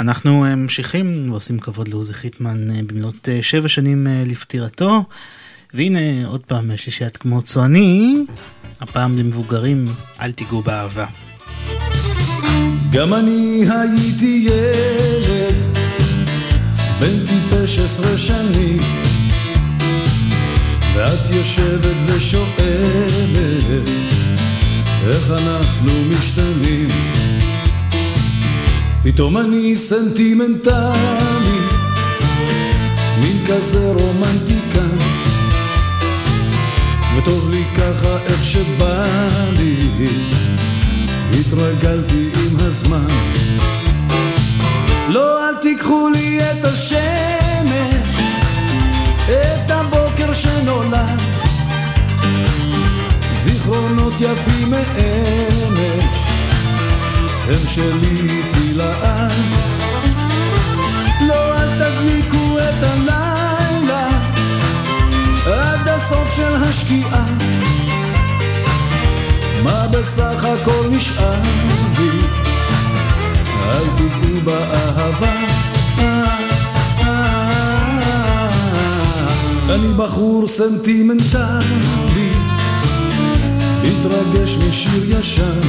אנחנו אה, ממשיכים ועושים כבוד לעוזי חיטמן אה, במלאת שבע שנים לפטירתו. והנה עוד פעם שלישיית כמו צועני, הפעם למבוגרים, אל תיגעו באהבה. גם אני הייתי ילד, בן טיפש עשרה שנים, ואת יושבת ושואלת, איך אנחנו משתנים. פתאום אני סנטימנטלי, מין כזה רומנטיקן, וטוב לי ככה איך שבא לי. התרגלתי עם הזמן. לא, אל תיקחו לי את השמש, את הבוקר שנולד. זיכרונות יפים מאמש, הם שלי איתי. לא, אל תדליקו את הלילה, עד הסוף של השקיעה. מה בסך הכל נשאר לי? אל תיגעו באהבה. אני בחור סנטימנטלי, מתרגש משיר ישן,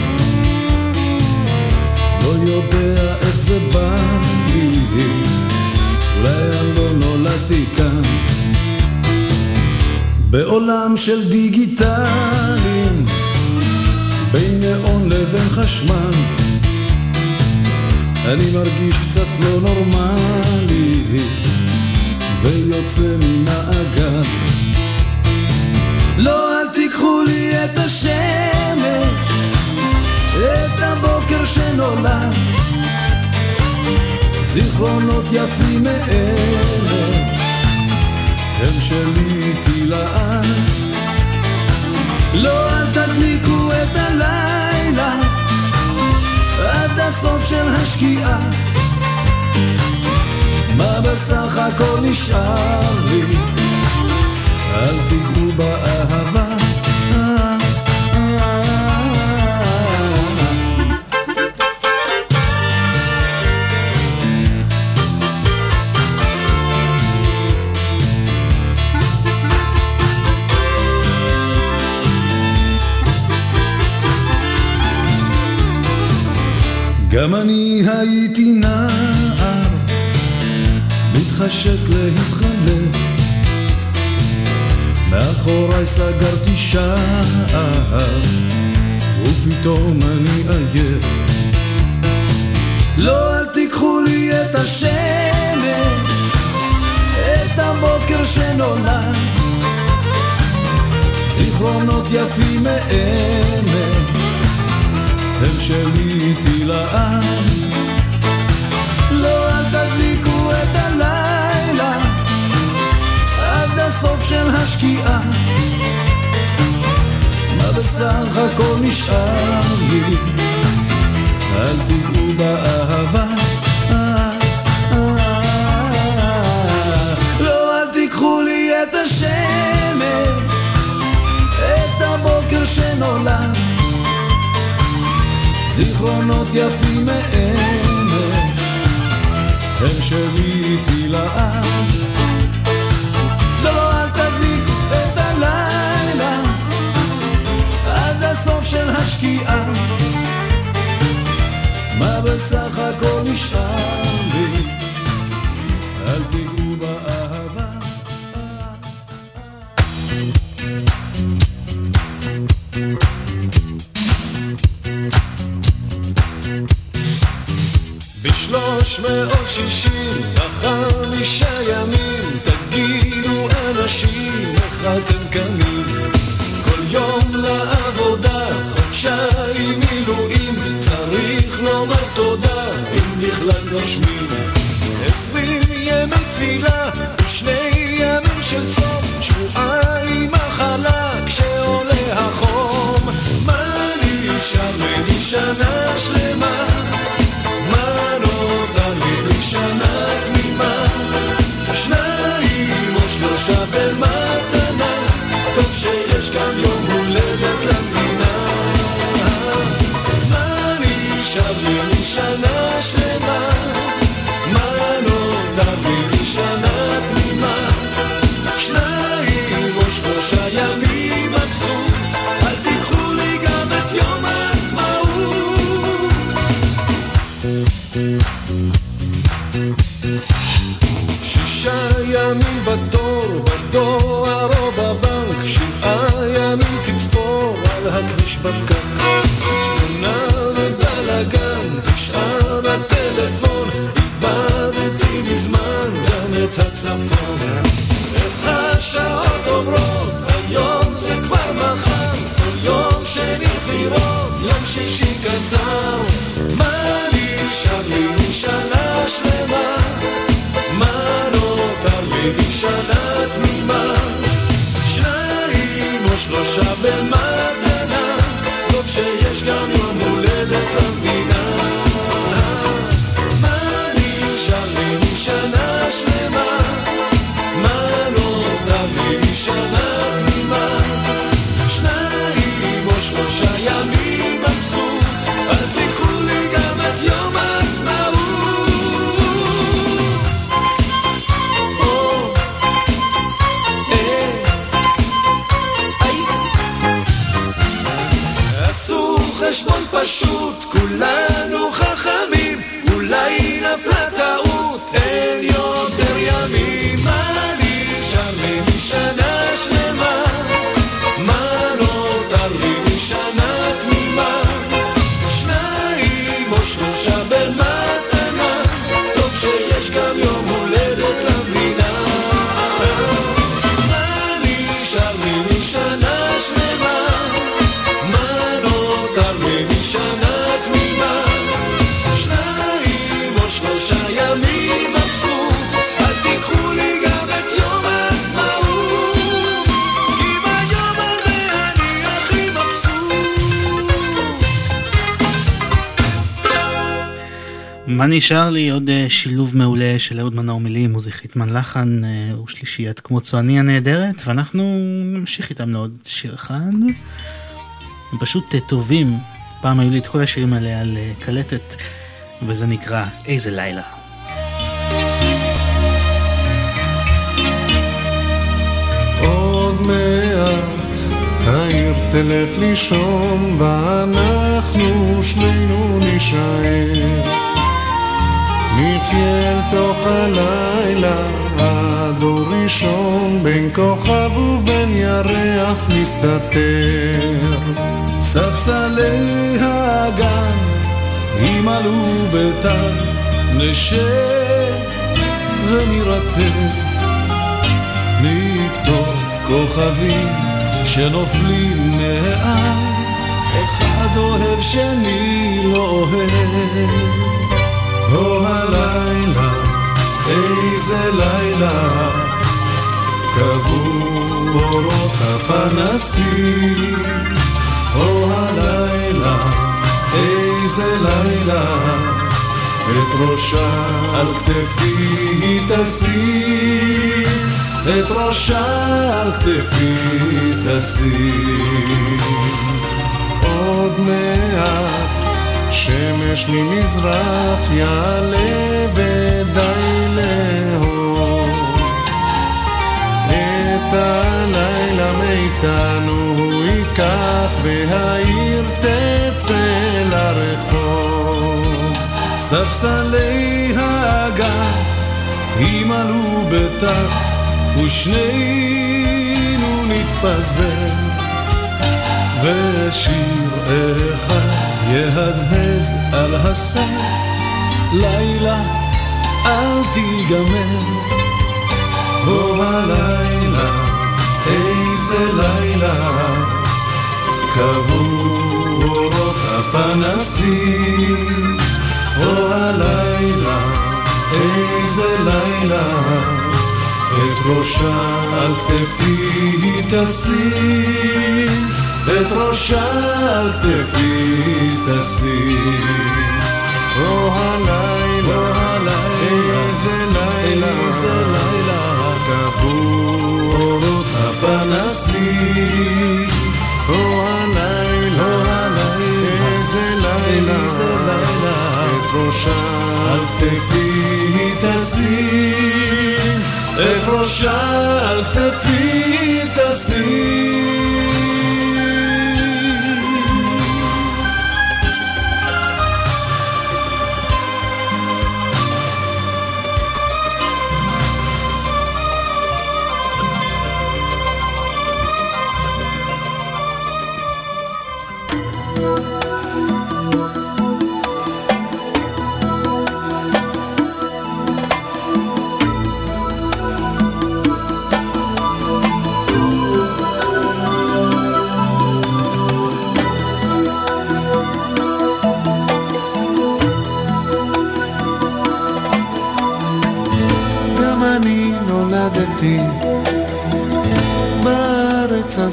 לא יודע איך זה בא לי, אולי אני לא נולדתי כאן. בעולם של דיגיטלים בין נאון לבין חשמל. אני מרגיש קצת לא נורמלי ויוצא ממעגל לא, אל תיקחו לי את השמש את הבוקר שנולד זיכרונות יפים מאלה הם שלי איתי לעד לא, אל תדליקו את הלילה עד הסוף של השקיעה. מה בסך הכל נשאר לי? אל תיגעו באהבה. גם אני הייתי נער, מתחשק להתחלף. מאחוריי סגרתי שער, ופתאום אני עייף. לא, אל תיקחו לי את השמש, את הבוקר שנולד. זיכרונות יפים מאמש. הם שלי איתי לעד. הסוף של השקיעה. מה בסך הכל נשאר לי? אל תיגעו באהבה. לא, זיכרונות יפים מאמת, הם שלי איתי לאט. של השקיעה. מה בסך הכל נשאר לי? אל תיגעו באהבה. בשלוש מאות שישים, החמישה ימים, תגידו אנשים, איך אתם קמים? חודשיים מילואים, צריך לומר תודה, אם בכלל נושמים. עשרים ימי תפילה, ושני ימים של צום, שבועיים מחלה, כשעולה החום. מה נשאר לי שנה שלמה? מה נותר לי משנה תמימה? שניים או שלושה במתנה, טוב שיש גם יום הולדת למדינה. נשאר לי משנה שלמה? מה נותר לי משנה תמימה? שניים או לי גם את יום לי משנה תמימה? שניים או שלושה במתנה, טוב שיש גם יום הולדת למדינה. מה נשאר לי משנה שלמה? מה נותר לי משנה תמימה? שניים או שלושה ימים מבסוט, אל תיקחו לי גם את יום העצמאות. פשוט, כולנו חכמים, אולי נפלה טעות, אין יותר ימים. מה לי משנה שלמה? מה נותר לי משנה תמימה? שניים או שלושה במתנה, טוב שיש גם יום מה נשאר לי? עוד אה, שילוב מעולה של אהוד מנור מילים, עוזי חיטמן לחן אה, ושלישיית כמו צועני הנהדרת, ואנחנו נמשיך איתם לעוד שיר אחד. הם פשוט אה, טובים. פעם היו לי את כל השירים האלה על קלטת, וזה נקרא איזה לילה. עוד מעט העיר תלך לישון ואנחנו שנינו נישאר נחיה תוך הלילה עד אור ראשון בין כוכב ובין ירח מסתתר ספסלי הגן ימלאו ביתם נשב ונירתם. נכתוב כוכבים שנופלים מהעם אחד אוהב שני לא אוהב. הו הלילה איזה לילה. כבו אורות הפנסים. הו הלילה איזה לילה, את ראשה על כתפי תשים, את ראשה על כתפי תשים. עוד מעט שמש ממזרח יעלה ודי לאור. את הלילה מאיתנו ייקח והעיר תצא לרחוב. ספסלי הגן ימלאו בטח ושנינו נתפזר. ושיר אחד יהדהד על הסף לילה אל תיגמר בוא הלילה איזה לילה קבעו אורות הפנסים. בוא הלילה איזה לילה. את ראשה על כתפי תשים את ראשה על כתפי תשים. או הלילה, איזה לילה, איזה לילה, קבעו אורות הפנסים. או הלילה, איזה לילה, איזה לילה, את ראשה על כתפי תשים. את ראשה על כתפי תשים.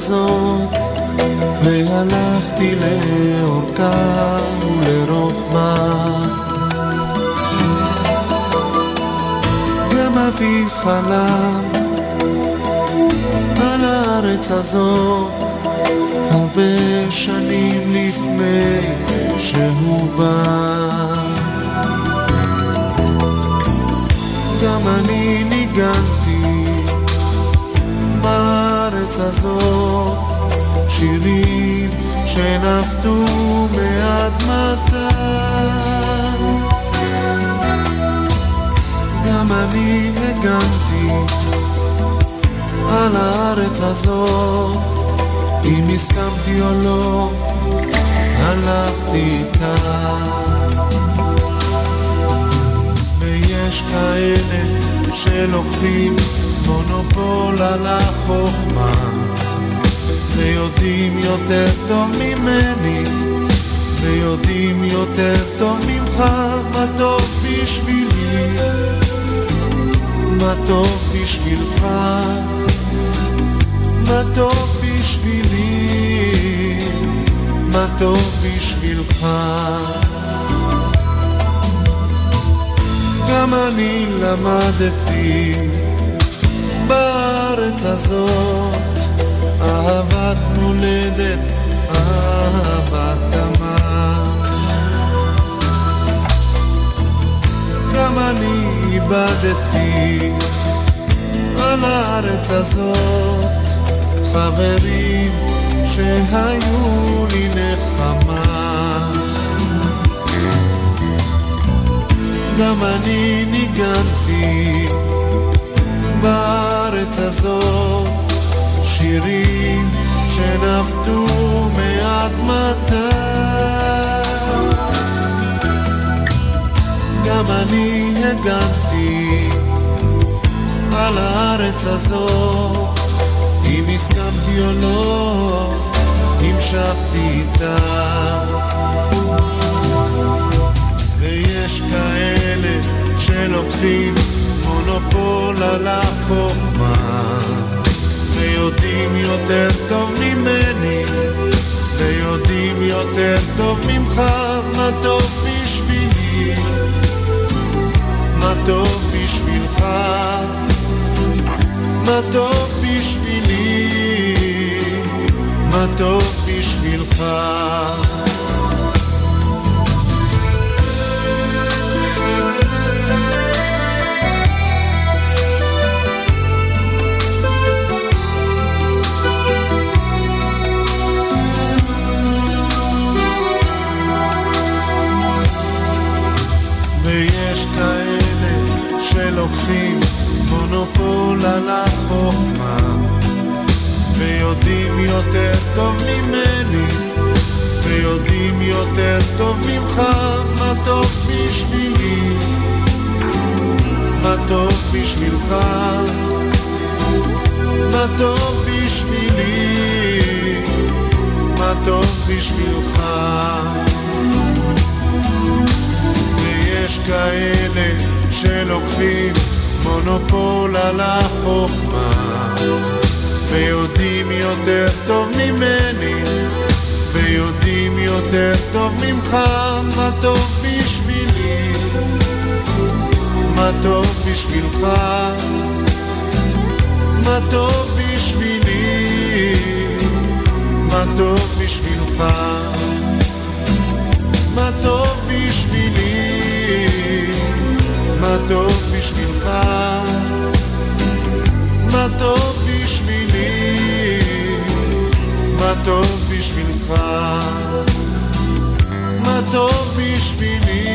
הזאת והלכתי לאורכה ולרוחבה. גם אבי חלם על הארץ הזאת הרבה שנים לפני שהוא בא בארץ הזאת שירים שנפטו מאדמתה גם אני הגנתי על הארץ הזאת אם הסכמתי או לא הלכתי איתה. ויש כאלה שלוקחים מונופול על החוכמה. ויודעים יותר טוב ממני ויודעים יותר טוב ממך מה טוב בשבילי. מה טוב בשבילך מה טוב בשבילי. מה טוב בשבילך. גם אני למדתי בארץ הזאת אהבת מולדת, אהבת אמה. גם אני איבדתי על הארץ הזאת חברים שהיו לי נחמה. גם אני ניגנתי בארץ הזאת שירים שנפטו מאדמתה. גם אני הגנתי על הארץ הזאת, אם הסכמתי או לא, המשכתי איתה. ויש כאלה שלוקחים מונופול על החוכמה ויודעים יותר טוב ממני ויודעים יותר טוב ממך מה טוב בשבילי, מה טוב בשבילך, מה טוב בשבילי, מה טוב בשבילך. מונופול על החוכמה ויודעים יותר טוב ממני ויודעים יותר טוב ממך מה טוב בשבילי. מה טוב בשבילך. מה טוב בשבילי. מה טוב בשבילך. ויש כאלה שלוקחים מונופול על החוכמה ויודעים יותר טוב ממני ויודעים יותר טוב ממך מה טוב בשבילי. מה טוב בשבילך. מה טוב בשבילי. מה טוב בשבילך טוב בשבילך, מה טוב בשבילי, מה טוב בשבילך, מה טוב בשבילי,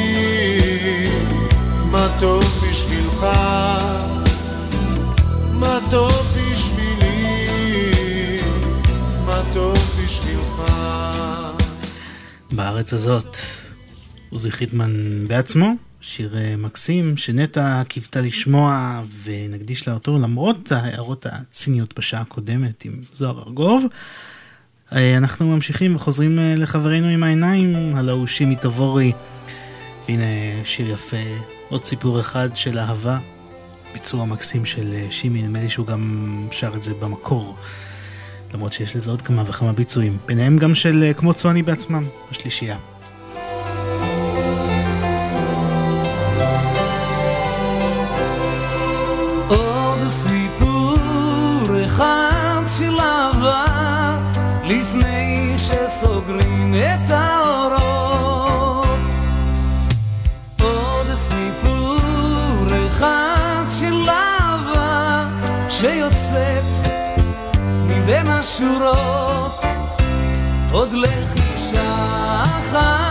מה טוב בשבילך, מה טוב בשבילי, מה טוב בשבילך. בארץ הזאת, עוזי חיטמן בעצמו, שיר אה, מקסים שנטע קיוותה לשמוע ונקדיש לה אותו למרות ההערות הציניות בשעה הקודמת עם זוהר ארגוב. אה, אנחנו ממשיכים וחוזרים אה, לחברינו עם העיניים, הלו הוא שימי תבורי. הנה שיר יפה, עוד סיפור אחד של אהבה, ביצוע מקסים של שימי, נדמה לי שהוא גם שר את זה במקור. למרות שיש לזה עוד כמה וכמה ביצועים, ביניהם גם של כמו צועני בעצמם, השלישייה. שסוגרים את האורות. עוד סיפור אחד של אהבה שיוצאת מבין השורות. עוד לחישה אחת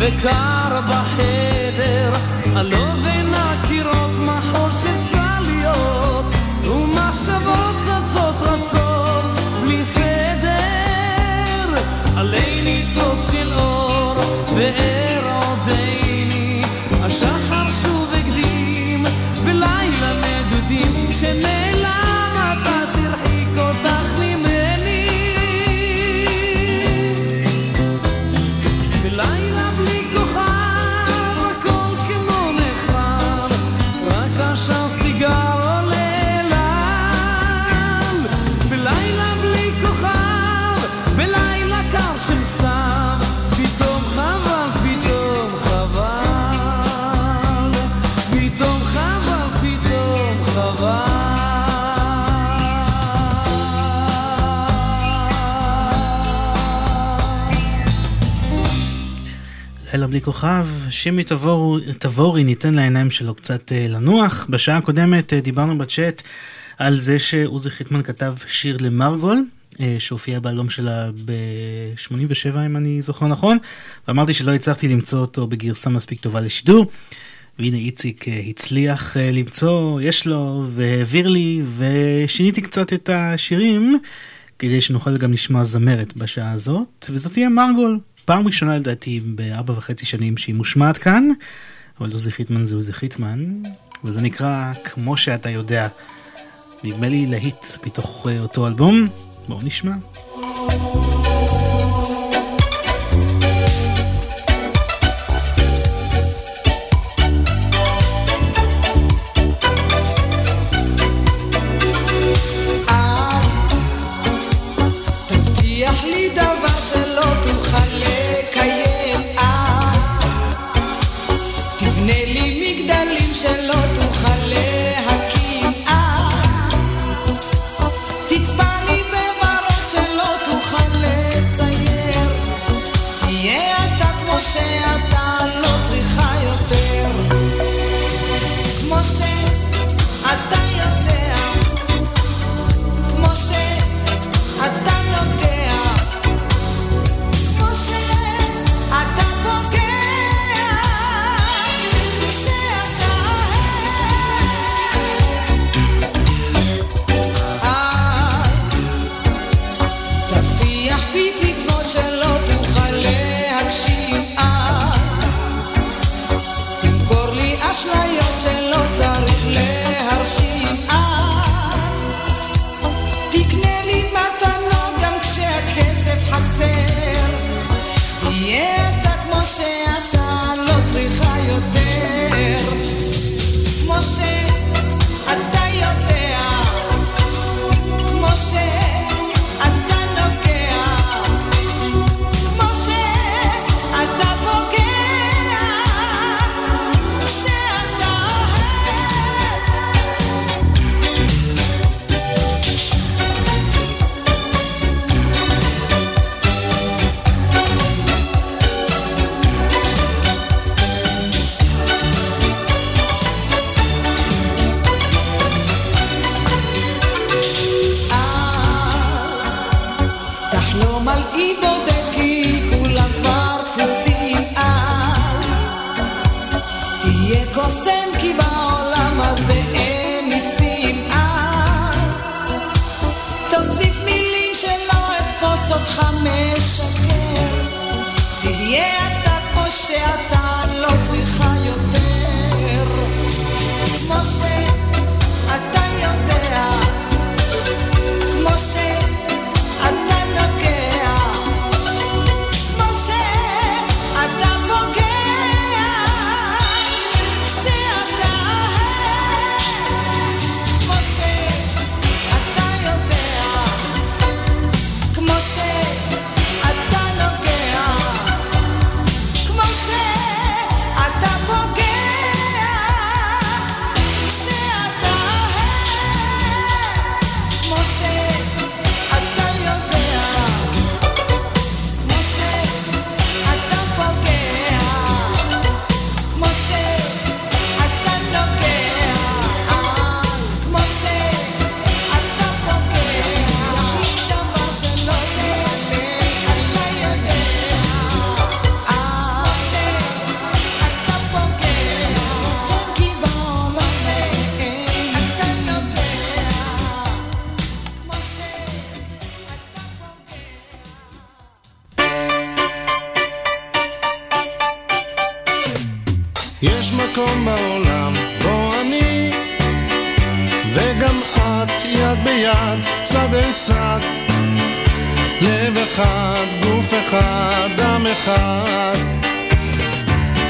וקר בחדר, הלא ונק בלי כוכב, שימי תבור, תבורי ניתן לעיניים שלו קצת אה, לנוח. בשעה הקודמת אה, דיברנו בצ'אט על זה שעוזי חיטמן כתב שיר למרגול, אה, שהופיע באלום שלה ב-87 אם אני זוכר נכון, ואמרתי שלא הצלחתי למצוא אותו בגרסה מספיק טובה לשידור. והנה איציק הצליח למצוא, יש לו, והעביר לי, ושיניתי קצת את השירים. כדי שנוכל גם לשמוע זמרת בשעה הזאת, וזאת תהיה מרגול פעם ראשונה לדעתי בארבע וחצי שנים שהיא מושמעת כאן, אבל לא עוזי חיטמן זה עוזי חיטמן, וזה נקרא כמו שאתה יודע. נדמה לי להיט מתוך אה, אותו אלבום, בואו נשמע. Oh, oh, oh. צד לב אחד, גוף אחד, דם אחד.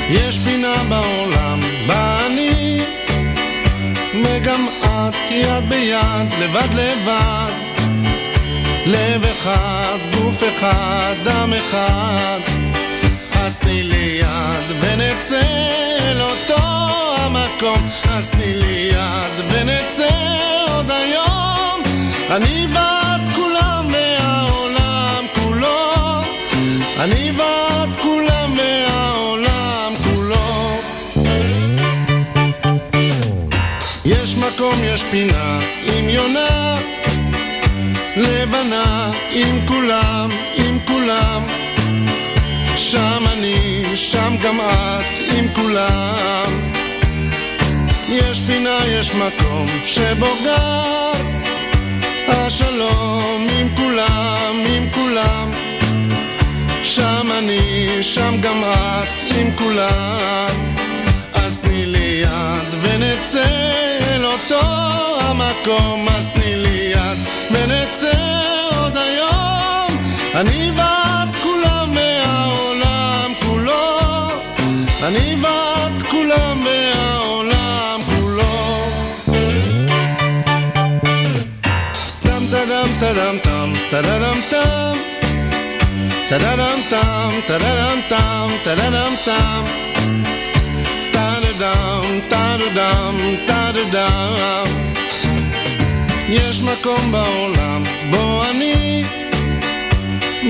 יש פינה בעולם בה אני וגם את יד ביד, לבד לבד. לב אחד, גוף אחד, דם אחד. אז תני לי יד ונצא אל אותו המקום. אז תני לי יד ונצא עוד היום אני ואת כולם מהעולם כולו. אני ואת כולם מהעולם כולו. יש מקום, יש פינה עם יונה לבנה עם כולם, עם כולם. שם אני, שם גם את, עם כולם. יש פינה, יש מקום שבו גר השלום עם כולם, עם כולם. שם אני, שם גם את, עם כולם. אז תני לי יד ונצא אל אותו המקום, אז תני לי יד ונצא עוד היום. אני ואת כולם מהעולם כולו, אני ואת טדם טם טדדם טם טדדם טם טדדם טם טדדם טם טדדם טדדם טדדם יש מקום בעולם בו אני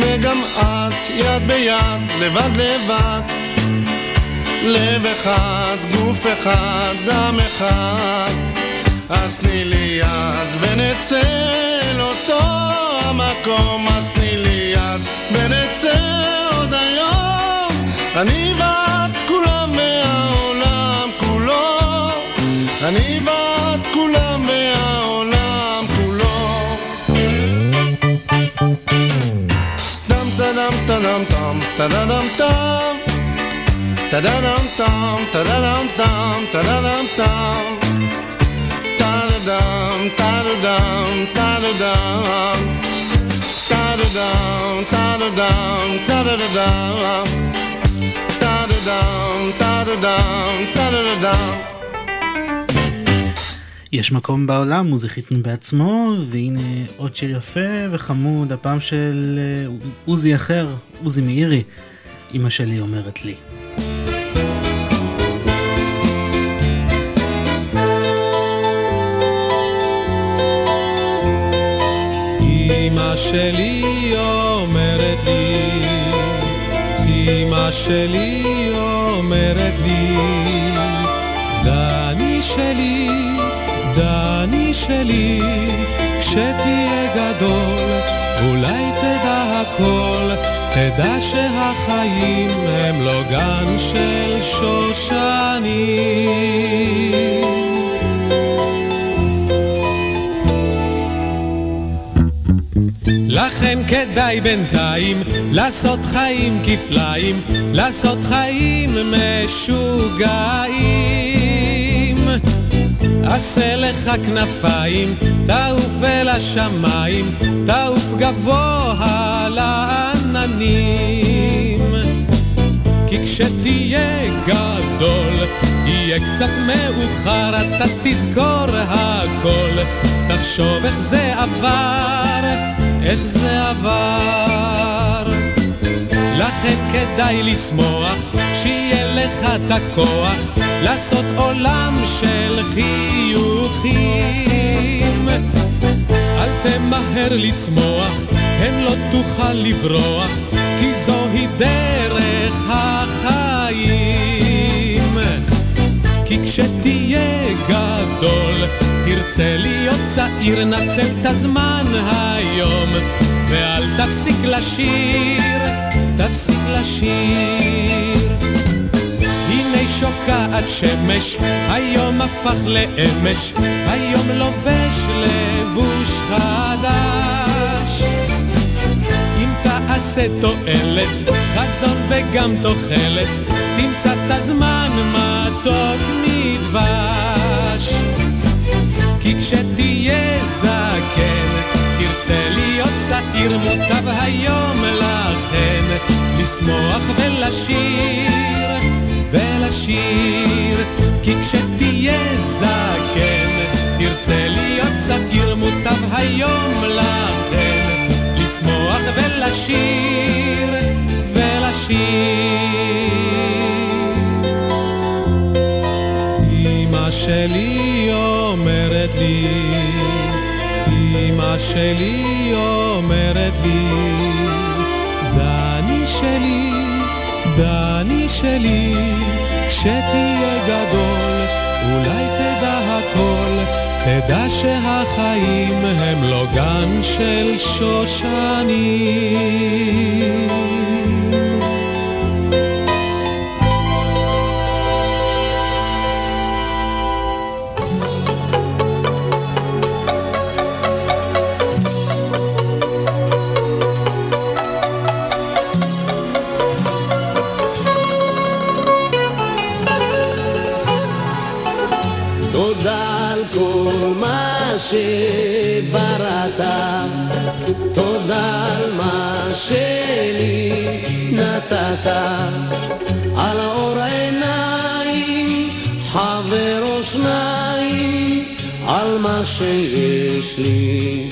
וגם את יד ביד, לבד לבד לב אחד, גוף אחד, דם אחד אז תני לי יד ונצא אל אותו המקום. אז תני לי יד ונצא עוד היום. אני ואת כולם מהעולם כולו. אני ואת כולם מהעולם כולו. טם טדם טדם טם טדדם טם Ta-da-dum dum, ta-da-dum dum, ta-da-dum dum. Ta-da-dum, ta-da-dum, ta-da-dum. Ta-da-dum, ta-da-dum, ta-da-da-dum. Ta-da-dum, ta-da-dum, ta-da-da-dum. יש מקום בעולם, הוא זכיתן בעצמו, והנה עוד שיר יפה וחמוד, הפעם של אה, עוזי אחר, עוזי מאירי, אמא שלי אומרת לי. אמא שלי אומרת לי, אמא שלי אומרת לי, דני שלי, דני שלי, כשתהיה גדול, אולי תדע הכל, תדע שהחיים הם לא גן של שושנים. לכן כדאי בינתיים לעשות חיים כפליים, לעשות חיים משוגעים. עשה לך כנפיים, תעוף אל השמיים, תעוף גבוה לעננים. כי כשתהיה גדול, יהיה קצת מאוחר, אתה תזכור הכל. תחשוב איך זה עבר, איך זה עבר. לכן כדאי לשמוח, שיהיה לך את הכוח, לעשות עולם של חיוכים. אל תמהר לצמוח, הן לא תוכל לברוח, כי זוהי דרך החיים. כי כשתהיה גדול, תרצה להיות צעיר, נצל את הזמן היום, ואל תפסיק לשיר, תפסיק לשיר. הנה שוקעת שמש, היום הפך לאמש, היום לובש לבוש חדש. אם תעשה תועלת, חזון וגם תוחלת, תמצא את הזמן מתוק מדבש. כשתהיה זקן, תרצה להיות צעיר, מוטב היום לכן, לשמוח ולשיר, ולשיר. כי כשתהיה זקן, תרצה להיות צעיר, מוטב היום לכן, לשמוח ולשיר, ולשיר. שלי אומרת לי, אמא שלי אומרת לי, דני שלי, דני שלי, כשתהיה גדול, אולי תדע הכל, תדע שהחיים הם לא גן של שושנים. שיש לי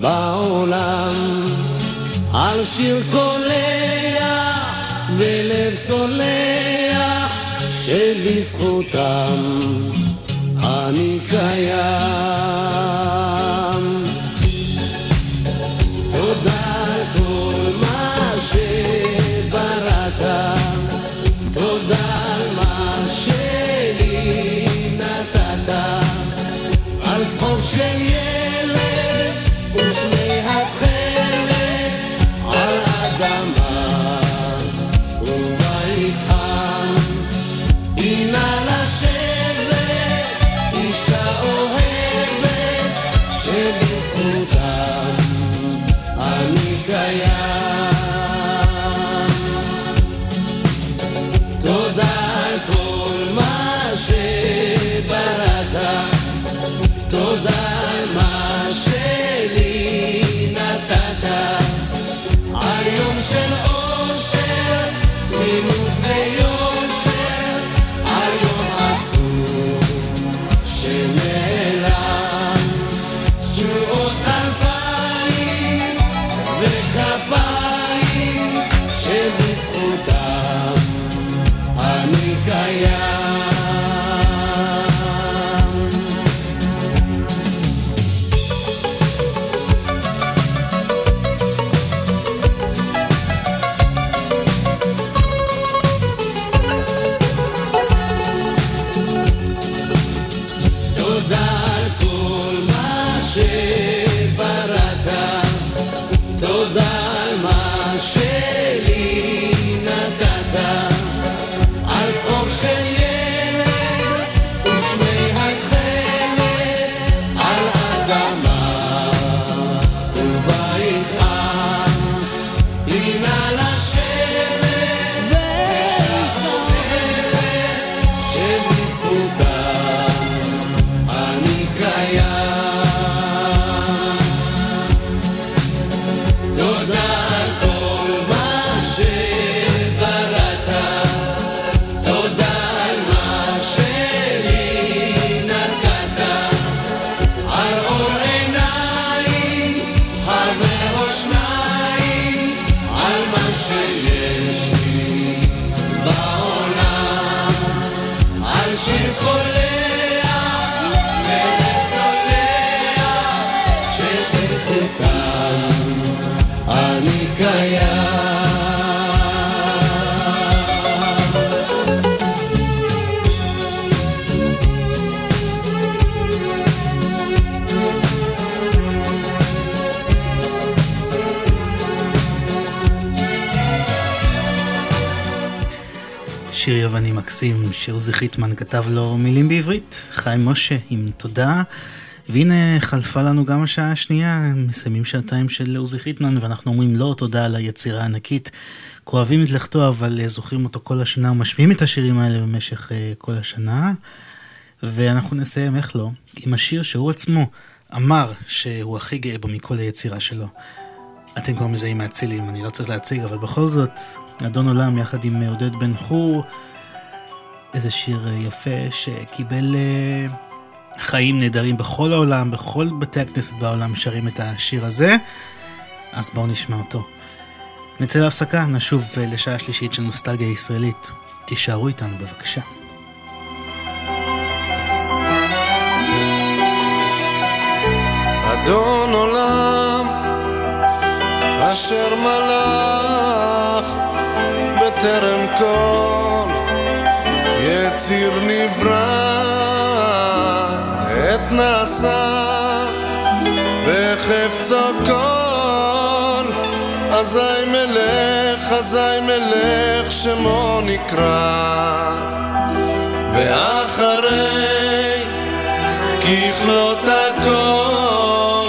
בעולם, על שיר קולח ולב סולח, שבזכותם יווני מקסים, שעוזי חיטמן כתב לו מילים בעברית, חיים משה עם תודה. והנה חלפה לנו גם השעה השנייה, מסיימים שעתיים של עוזי חיטמן ואנחנו אומרים לו תודה על היצירה הענקית. כואבים את לכתו אבל אה, זוכרים אותו כל השנה ומשמיעים את השירים האלה במשך אה, כל השנה. ואנחנו נסיים, איך לא, עם השיר שהוא עצמו אמר שהוא הכי גאה בו מכל היצירה שלו. אתם כבר מזהים מהצילים, אני לא צריך להציג, אבל בכל זאת, אדון עולם יחד עם עודד בן חור, איזה שיר אה, יפה שקיבל אה, חיים נהדרים בכל העולם, בכל בתי הכנסת בעולם שרים את השיר הזה, אז בואו נשמע אותו. נצא להפסקה, נשוב אה, לשעה שלישית של נוסטלגיה ישראלית. תישארו איתנו בבקשה. אדון עולם אשר מלך בטרם כל יציר נברא עת נעשה בחפצו כל אזי מלך אזי מלך שמו נקרא. ואחרי ככלות הכל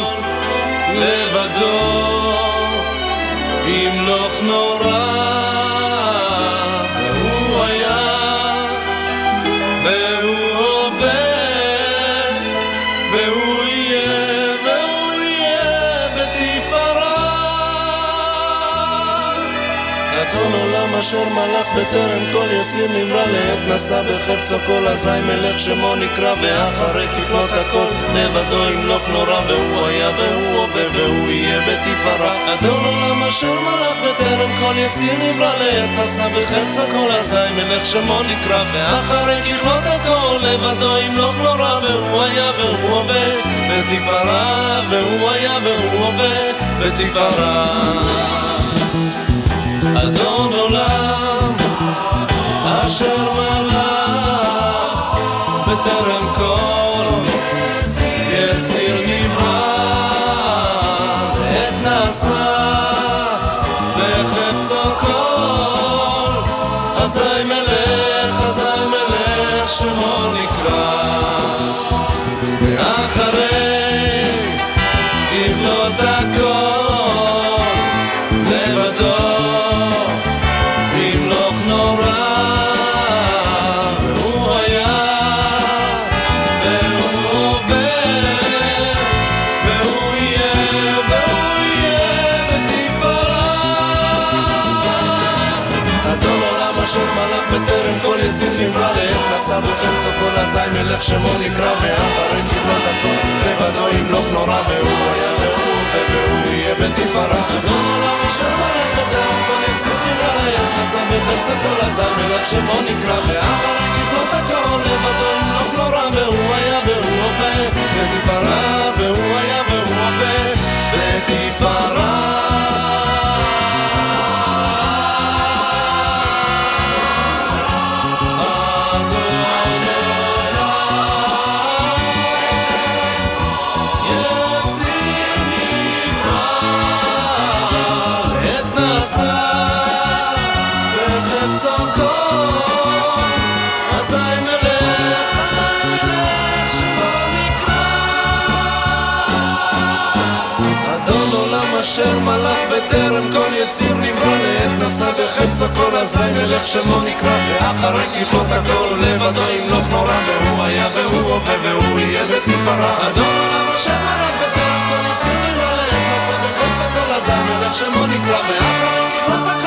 לבדו ימלוך נורא אשר מלך בטרם כל יציר נברא לעת נשא בחפצו כל אזי מלך שמו נקרא ואחרי ככלות הכל לבדו ימלוך נורא והוא היה והוא הווה והוא יהיה בתפארה. אדון עולם אשר מלך בטרם כל יציר נברא לעת נשא בחפצו כל אזי מלך שמו נקרא ואחרי ככלות הכל לבדו ימלוך נורא והוא היה והוא הווה בתפארה והוא היה והוא הווה בתפארה אדון עולם אשר מלך בחפצו כל אזי מלך שמו נקרא ואחרי כבלות הכל לבדו ימלוך נורא והוא היה והוא והוא יהיה בתפארה אדון עולם אשר מלך בטרם כל יציר לעת נשא בחפצו כל אזי מלך שמו נקרא ואחרי כבלות הכל לבדו ימלוך נורא והוא היה והוא הווה. בתפארה והוא היה והוא הווה. בתפארה בטרם כל יציר נברא לעת נשא בחפצו כל אזי מלך שמו נקרא ואחרי ככלות הכל לבדו ימלוך נורא והוא היה והוא הווה והוא יהיה בתפארה. אדון עולם אשר מלך בטרם כל יציר נברא לעת נשא בחפצו כל אזי מלך שמו נקרא ואחרי ככלות הכל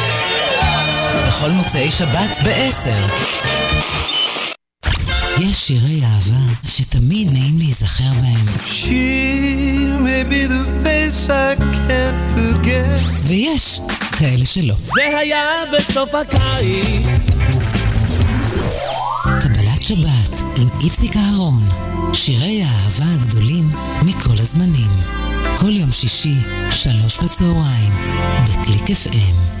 בכל מוצאי שבת ב-10. יש שירי אהבה שתמיד נעים להיזכר בהם. She may be the face I can't forget. ויש כאלה שלא. זה היה בסוף הקיץ קבלת שבת עם איציק אהרון. שירי האהבה הגדולים מכל הזמנים. כל יום שישי, שלוש בצהריים, בקליק FM.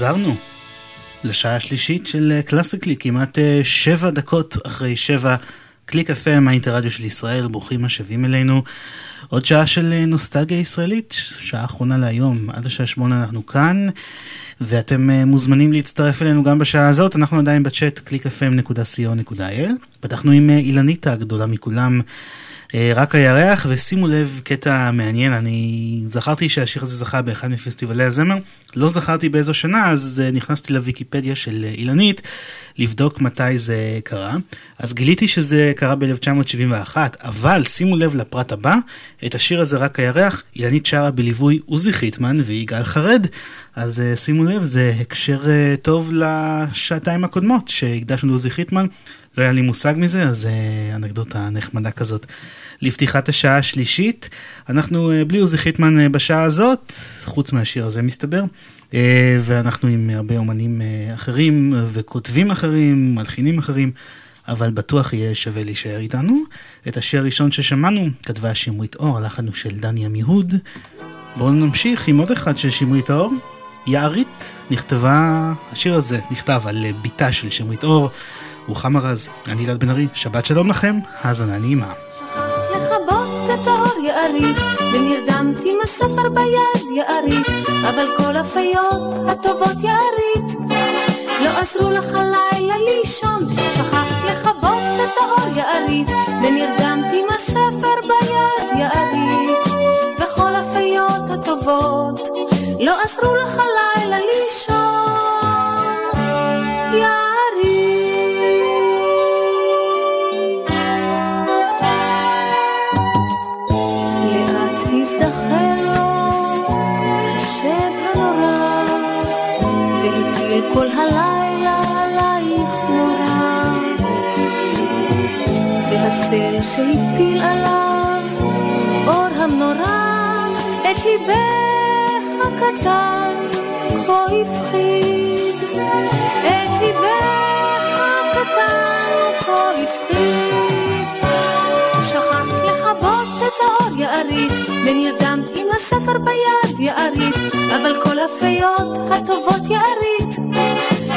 חזרנו לשעה השלישית של אה, קלאסיקלי, כמעט אה, שבע דקות אחרי שבע. קליק FM, האינטרדיו של ישראל, ברוכים השבים אלינו. עוד שעה של אה, נוסטלגיה ישראלית, שעה אחרונה להיום, עד השעה שמונה אנחנו כאן, ואתם אה, מוזמנים להצטרף אלינו גם בשעה הזאת, אנחנו עדיין בצ'אט www.clickfm.co.il. פתחנו עם אה, אילנית הגדולה מכולם. אה, רק הירח, ושימו לב, קטע מעניין, אני זכרתי שהשיר הזה זכה באחד מפסטיבלי הזמר, לא זכרתי באיזו שנה, אז אה, נכנסתי לוויקיפדיה של אה, אילנית, לבדוק מתי זה קרה. אז גיליתי שזה קרה ב-1971, אבל שימו לב לפרט הבא, את השיר הזה רק הירח, אילנית שרה בליווי עוזי חיטמן ויגאל חרד. אז שימו לב, זה הקשר טוב לשעתיים הקודמות שהקדשנו לעוזי חיטמן. לא היה לי מושג מזה, אז uh, אנקדוטה נחמדה כזאת. לפתיחת השעה השלישית, אנחנו uh, בלי עוזי חיטמן uh, בשעה הזאת, חוץ מהשיר הזה מסתבר, ואנחנו עם הרבה אומנים אחרים וכותבים אחרים, מלחינים אחרים. אבל בטוח יהיה שווה להישאר איתנו. את השיר הראשון ששמענו כתבה שמרית אור, הלחן הוא של דני עמיהוד. בואו נמשיך עם עוד אחד של שמרית אור. יערית נכתבה, השיר הזה נכתב על בתה של שמרית אור, רוחמה רז, אני אלעד בן ארי, שבת שלום לכם, האזנה נעימה. לא עזרו לך לילה לישון, הקטן כה הפחיד. את ליבך הקטן כה הפחיד. שכחת לכבות את האור יערית, ונרדמת עם הספר ביד יערית, אבל כל הפיות הטובות יערית,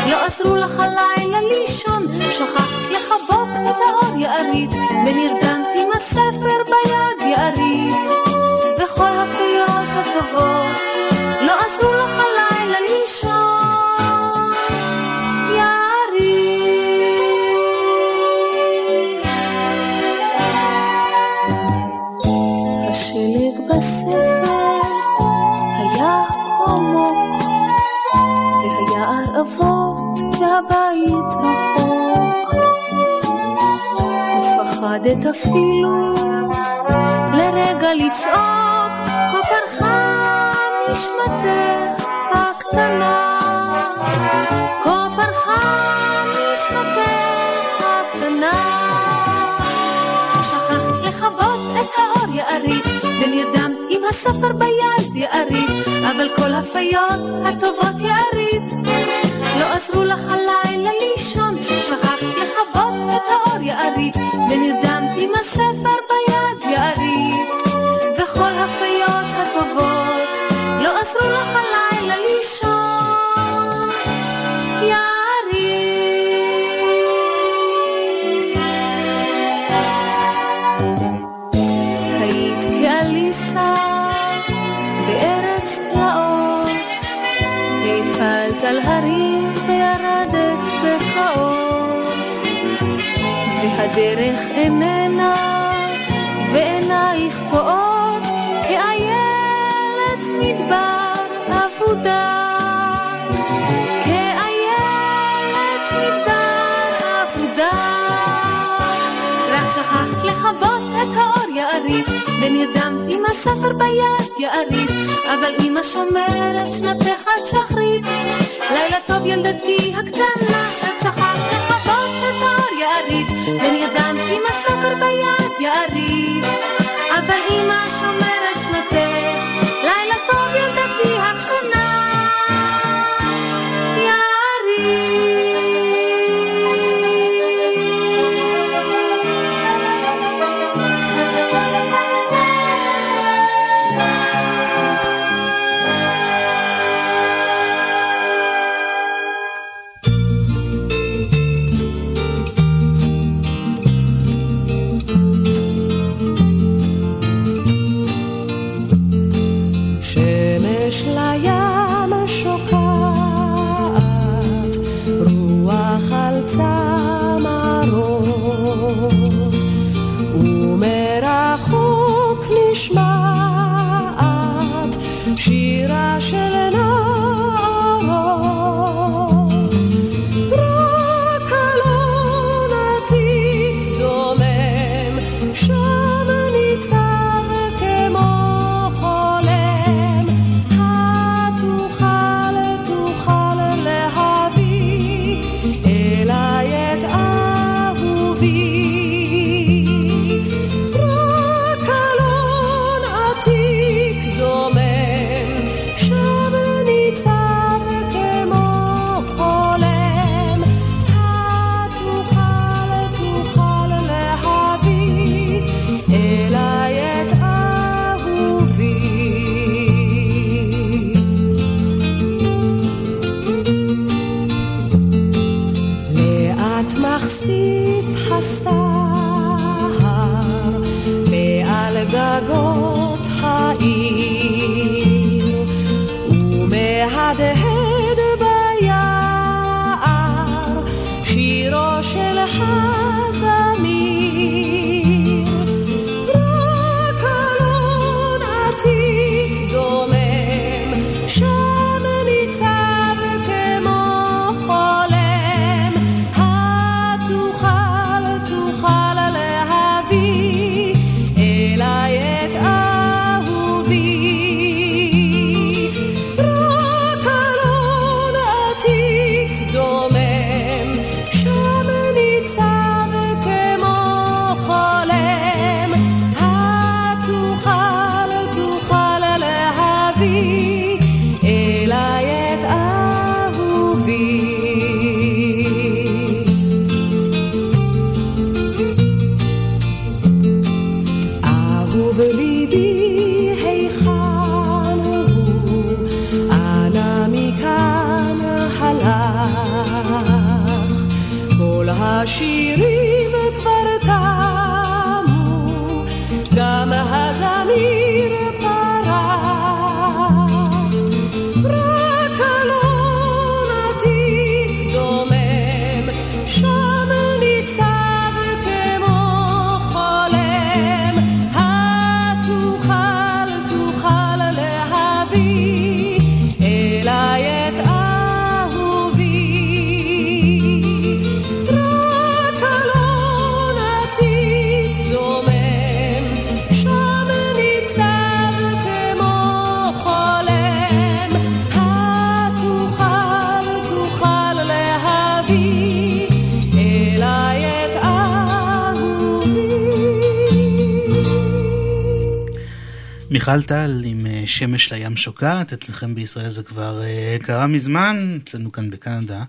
לא עזרו לך הלילה לישון, שכחת לכבות את האור יערית, ונרדמת עם הספר ביד יערית, וכל הפיות הטובות, לא עזרו לך הלילה הספר ביד יערית, אבל כל הפיות הטובות יערית, לא עזרו לך הלילה לישון, שכחת לכבות את האור יערית, ונרדמת והדרך איננה ועינייך טועות כאיילת מדבר אבודה. כאיילת מדבר אבודה. רק שכחת לכבות את האור יערית, ונרדמת עם הספר ביד יערית, אבל אמא שומרת שנתך עד שחרית. לילה טוב ילדתי הקטנה, רק שכחת האור יערית, ונרדמת עם הספר ביד יערית, אבל אמא שומרת שנתך, מיכל טל עם אה, שמש לים שוקעת, אצלכם בישראל זה כבר אה, קרה מזמן, אצלנו כאן בקנדה,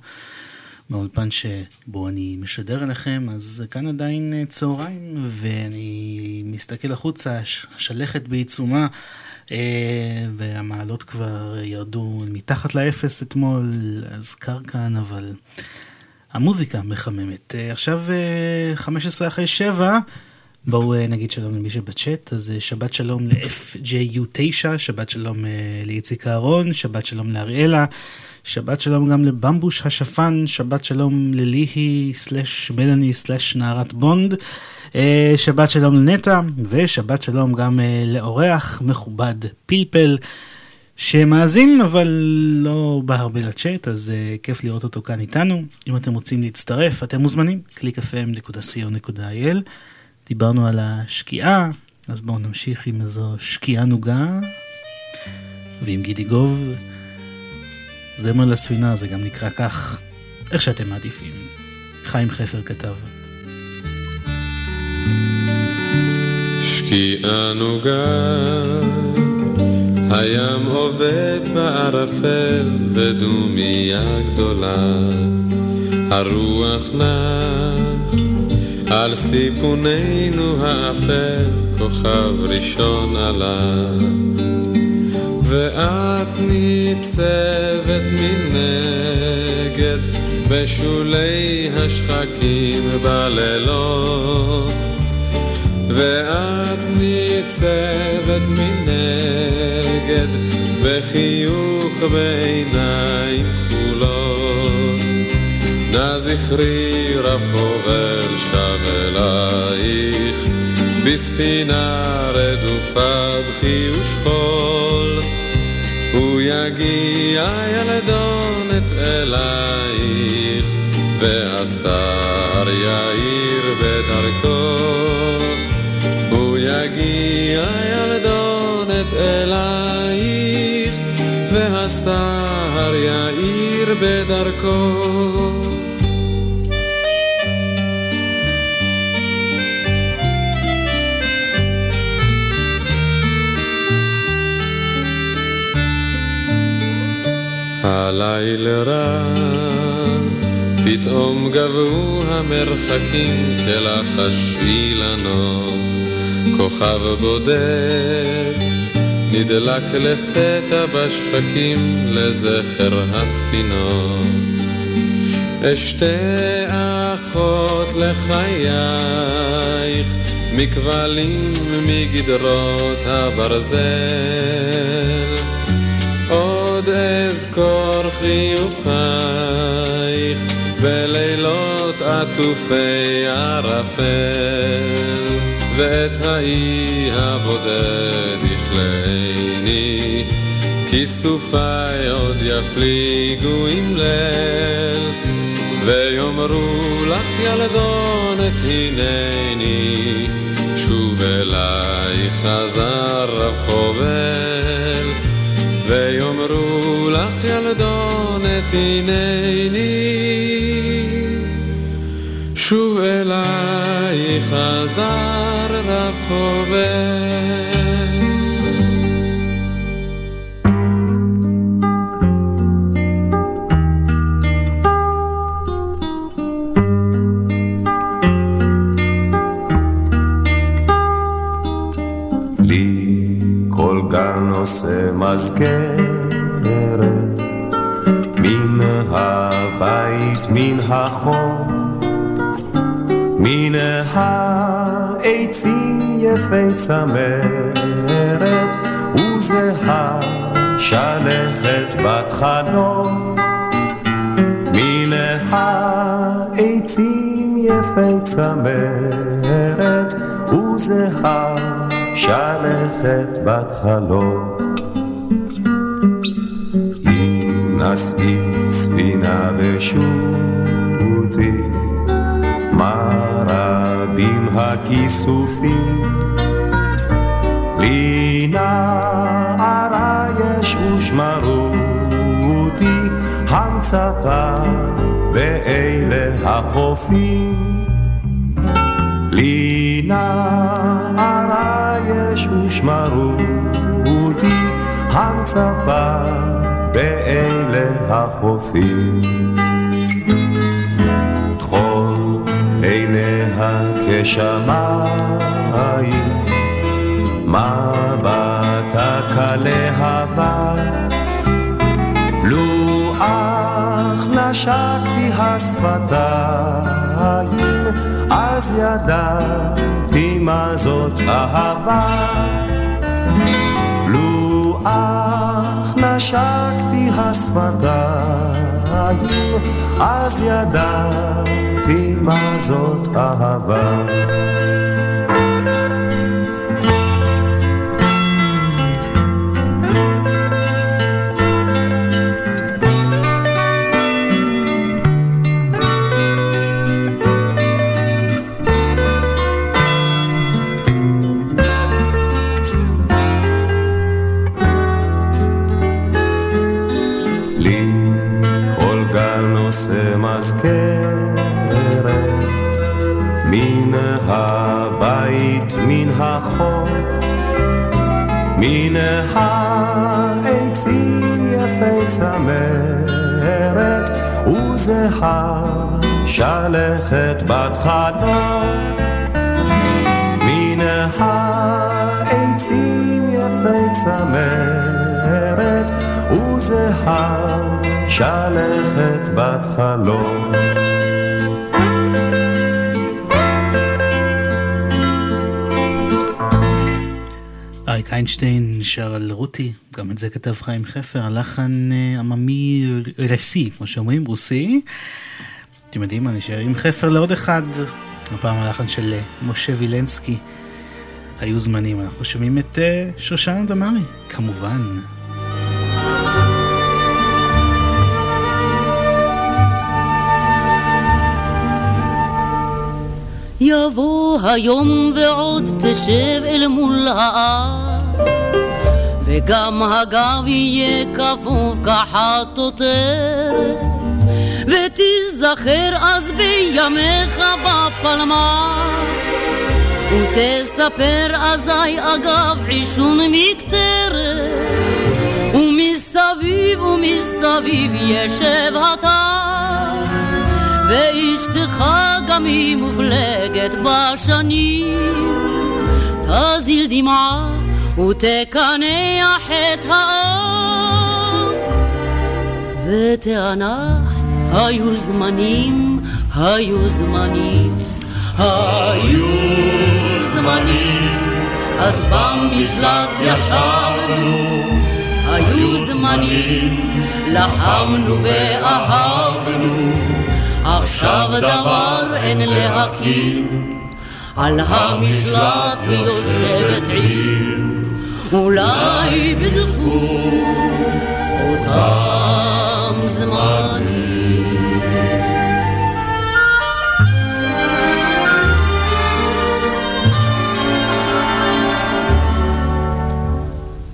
באולפן שבו אני משדר אליכם, אז כאן עדיין אה, צהריים, ואני מסתכל החוצה, הש- השלכת בעיצומה, והמעלות כבר ירדו מתחת לאפס אתמול, אז קר כאן, אבל המוזיקה מחממת. עכשיו אה, 15 אחרי 7, בואו אה, נגיד שלום למי שבצ'אט, אז אה, שבת שלום ל-FJU9, שבת שלום אה, לאיציק אהרון, שבת שלום לאריאלה, שבת שלום גם לבמבוש השפן, שבת שלום לליהי סלאש מלאני סלאש נערת בונד, שבת שלום לנטע, ושבת שלום גם לאורח מכובד פלפל. שמאזין אבל לא בא הרבה לצ'אט, אז uh, כיף לראות אותו כאן איתנו. אם אתם רוצים להצטרף, אתם מוזמנים, www.clickfm.co.il. דיברנו על השקיעה, אז בואו נמשיך עם איזו שקיעה נוגה. ועם גידי גוב, זמר לספינה, זה גם נקרא כך, איך שאתם מעדיפים. חיים חפר כתב. שקיעה נוגה, הים עובד בערפל ודומיה גדולה, הרוח נח על סיפוננו האפל, כוכב ראשון עלה. ואת ניצבת מנגד בשולי השחקים בלילות ואת ניצבת מנגד בחיוך בעיניים כחולות נא זכרי רב חובל שב אלייך בספינה רדופה בכי ושכול הוא יגיע ילדונת אלייך, והשר יאיר בדרכו. הוא יגיע ילדונת אלייך, והשר יאיר בדרכו. הלילה רב, פתאום גבו המרחקים כלחש אילנות, כוכב בודד נדלק לפתע בשחקים לזכר הספינות. אשתי אחות לחייך, מכבלים מגדרות הברזל. אזכור חיוכייך בלילות עטופי ערפל ואת האי הבודד יכלני כיסופיי עוד יפליגו עם ליל ויאמרו לך ילדונת הנני שוב אליי חזר רב חובל ויאמרו לך ילדונת הנני שוב אליי חזר רב חובל נושא מזכרת מן הבית, מן החור, מן העצים יפי צמרת, וזהה שלכת בת חלום. מן העצים יפי צמרת, וזהה שלכת בת חלום. נשאי ספינה ושוטי, מה רבים הכיסופים. לי נערה יש ושמרותי, המצפה ואלה החופים. לי נערה יש ושמרותי, המצפה באלה החופים. טחול עיניה כשמיים, מבטה כלהבה, לו אך נשקתי השפתיים, אז ידעתי מה זאת אהבה. לו אך נשקתי השפתיים, אז ידעתי מה זאת אהבה. שלכת בת חלום. אריק איינשטיין שר על רותי, גם את זה כתב חיים חפר, הלחן אה, עממי רוסי, כמו שאומרים, רוסי. אתם יודעים מה, נשאר עם חפר לעוד אחד, הפעם הלחן של אה, משה וילנסקי. היו זמנים, אנחנו שומעים את אה, שושנה דמארי, כמובן. יבוא היום ועוד תשב אל מול האב וגם הגב יהיה כפוף כחטוטרת ותיזכר אז בימיך בפלמ"ח ותספר אזי אגב עישון מקטרת ומסביב ומסביב ישב הטף ואשתך גם היא מופלגת בשנים. תזיל דמעה ותקנח את האף. ותענח היו זמנים, היו זמנים, היו זמנים, אז במשלט ישבנו, היו זמנים, לחמנו ואהבנו, עכשיו דבר אין להכיר, על המשלט יושבת עיר, אולי בזכות אותם זמנים.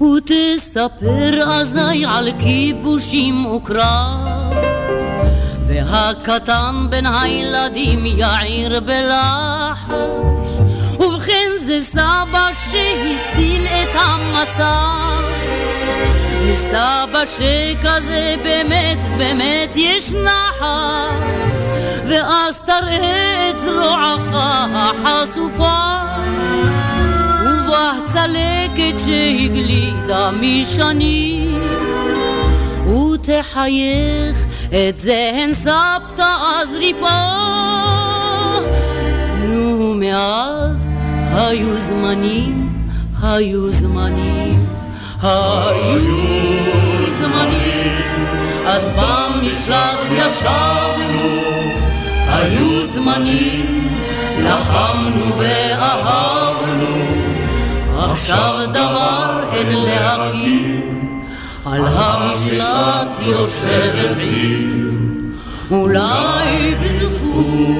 ותספר אזי על כיבושים וקרב והקטן בין הילדים יעיר בלחש ובכן זה סבא שהציל את המצב. מסבא שכזה באמת באמת יש נחת ואז תראה את זרועך החשופה. ובה צלקת שהגלידה משנים ותחייך את זהן סבתא אז ריפה נו מאז היו זמנים, היו זמנים, היו זמנים. אז במשלט ישבנו היו זמנים לחמנו ואהבנו. עכשיו דבר אין להכיר, על המשלט יושבת עיר, אולי בזכות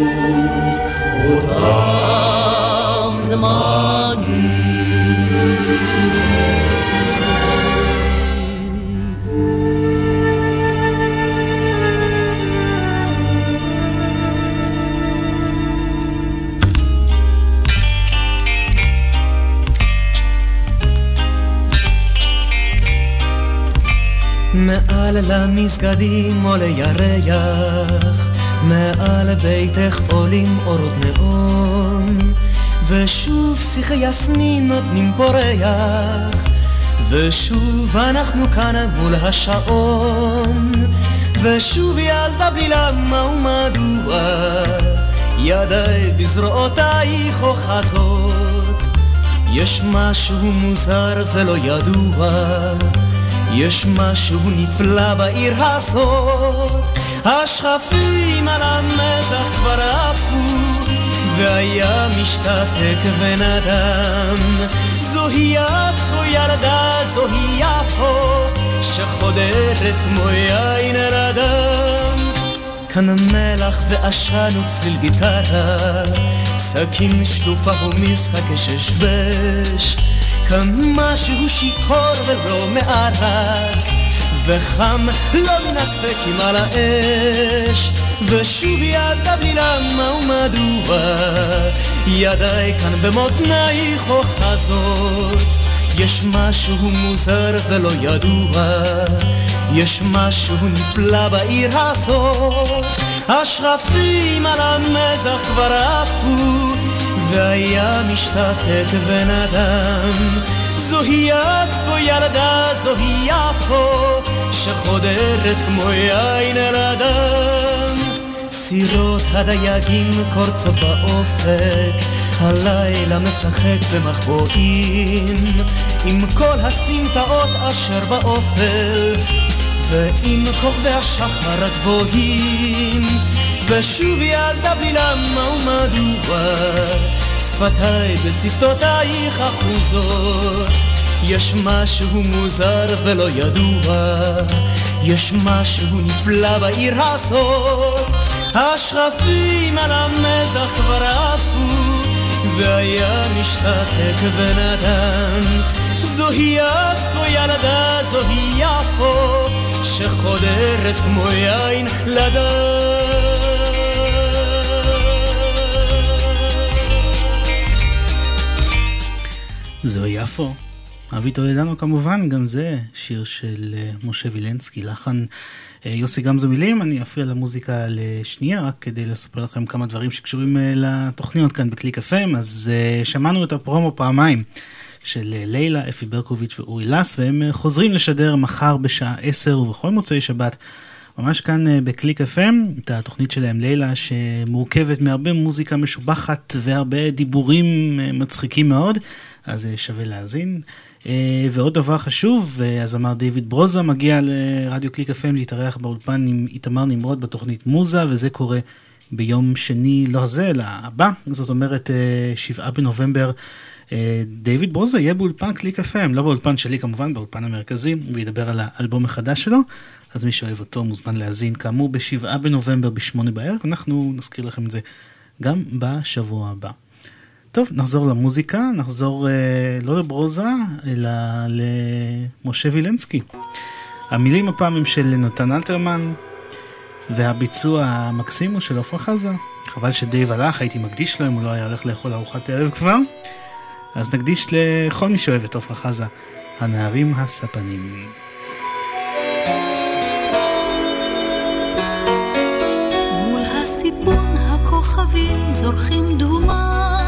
אותם זמנים. מעל למסגדים עולה ירח, מעל ביתך עולים אורות נאון, ושוב שיחי יסמין נותנים ריח, ושוב אנחנו כאן מול השעון, ושוב ילדה בלי למה ומדוע, ידיי בזרועותייך אוחזות, יש משהו מוזר ולא ידוע. יש משהו נפלא בעיר הזאת, השכפים על המזח כבר עפו, והיה משתתק ונדם. זוהי יפו ילדה, זוהי יפו, שחודרת כמו יין אל הדם. כאן מלח ועשן וצליל גיטרה, סכין שלופה ומשחק אששבש. כאן משהו שיכור ולא מערק וחם לא מן הסדקים על האש ושוב ידה בלי למה ומדוע? ידיי כאן במותנייך אוחזות. יש משהו מוזר ולא ידוע יש משהו נפלא בעיר הזאת. השרפים על המזח כבר עפו והיה משתתק ונדם זוהי יפו ילדה, זוהי יפו שחודרת כמו יין אל הדם סירות הדייגים קורצות באופק הלילה משחק במחבואים. עם כל הסמטאות אשר באופל ועם כוכבי השחר הגבוהים ושוב ילדה בלי למה ומדוע? שפתיי בשפתותייך אחוזות יש משהו מוזר ולא ידוע. יש משהו נפלא בעיר הזאת. השכפים על המזח כבר עפו, והים השתתק ונתן. זוהי יפו ילדה, זוהי יפו, שחודרת כמו יין זו יפו. אבי טולדנו כמובן, גם זה שיר של אה, משה וילנסקי, לחן אה, יוסי גמזו מילים. אני אפריע למוזיקה לשנייה, רק כדי לספר לכם כמה דברים שקשורים אה, לתוכניות כאן בקליק FM. אז שמענו את הפרומו פעמיים של לילה, אפי ברקוביץ' ואורי לס, והם חוזרים לשדר מחר בשעה 10 ובכל מוצאי שבת. ממש כאן בקליק FM, את התוכנית שלהם לילה, שמורכבת מהרבה מוזיקה משובחת והרבה דיבורים מצחיקים מאוד, אז שווה להאזין. אה, ועוד דבר חשוב, הזמר דיוויד ברוזה מגיע לרדיו קליק FM להתארח באולפן עם איתמר נמרוד בתוכנית מוזה, וזה קורה ביום שני, לא זה, אלא הבא, זאת אומרת אה, שבעה בנובמבר. אה, דיוויד ברוזה יהיה באולפן קליק FM, לא באולפן שלי כמובן, באולפן המרכזי, וידבר על האלבום החדש שלו. אז מי שאוהב אותו מוזמן להאזין, כאמור, בשבעה בנובמבר בשמונה בערב, אנחנו נזכיר לכם את זה גם בשבוע הבא. טוב, נחזור למוזיקה, נחזור אה, לא לברוזה, אלא למשה וילנסקי. המילים הפעם הם של נתן אלתרמן, והביצוע המקסים הוא של עפרה חזה. חבל שדייב הלך, הייתי מקדיש לו אם הוא לא היה הולך לאכול ארוחת ערב כבר. אז נקדיש לכל מי שאוהב את עפרה חזה, הנערים הספנים. הכוכבים זורחים דומה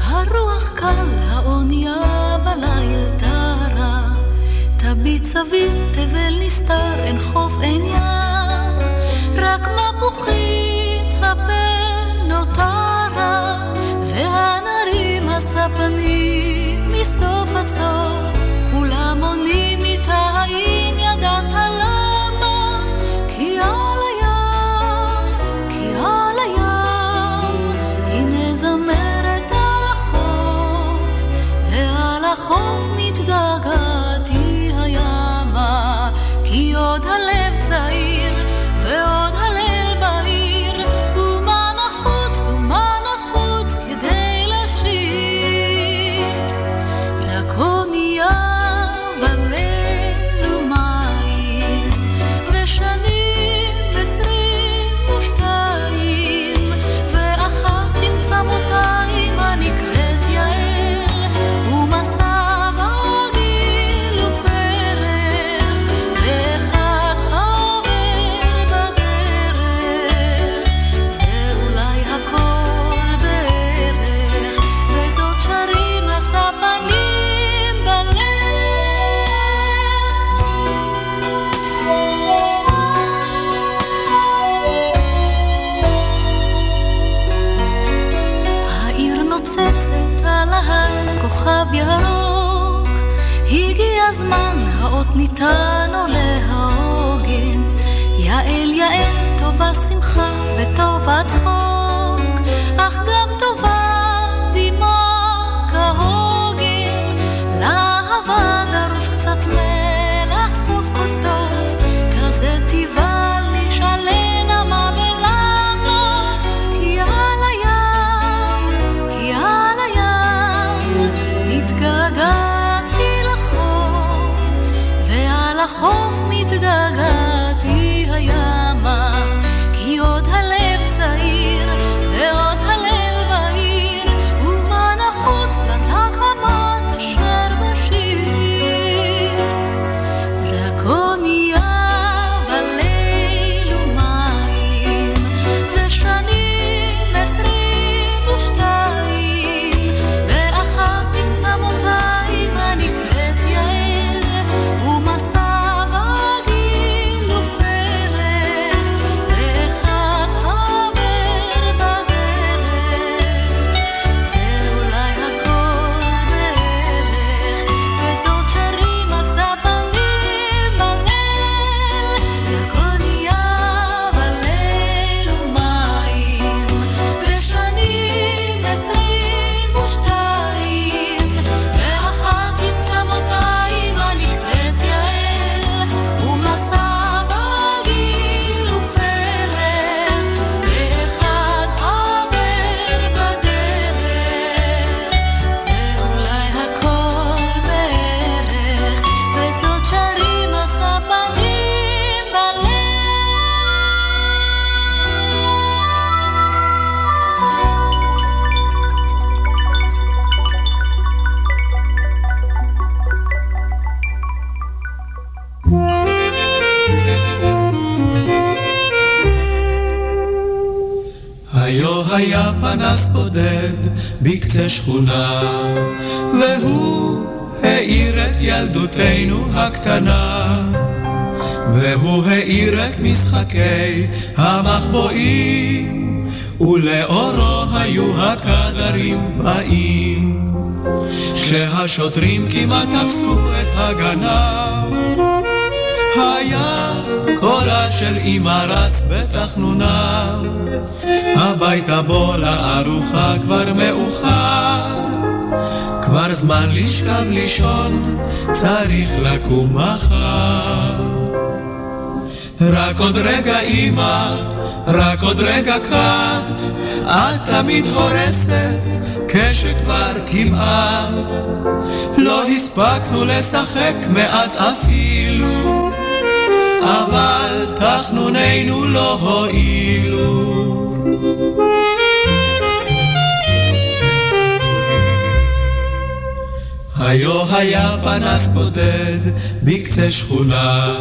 הרוח קל, האונייה בליל טרה. תביט סביב, תבל נסתר, אין חוף, אין ים, רק מפוחית הפה נותרה, והנרים הספנים ועל החוף מתגעגעת היא הימה, כי עוד הלב צעיר, הזמן, האות ניתן עולה העוגן. יעל יעל, טובה שמחה וטובה צחוק, בקצה שכונה, והוא האיר את ילדותנו הקטנה. והוא האיר את משחקי המחבואים, ולאורו היו הקדרים באים. כשהשוטרים כמעט תפסו את הגנב, היה קולה של אמא רץ בתחנונה, הביתה בוא לארוחה כבר מאוחר, כבר זמן לשכב לישון, צריך לקום מחר. רק עוד רגע אמא, רק עוד רגע קט, את תמיד הורסת, כשכבר כמעט. לא הספקנו לשחק מעט אפילו, אבל תחנונינו לא הועילו. היו היה פנס בודד בקצה שכונה,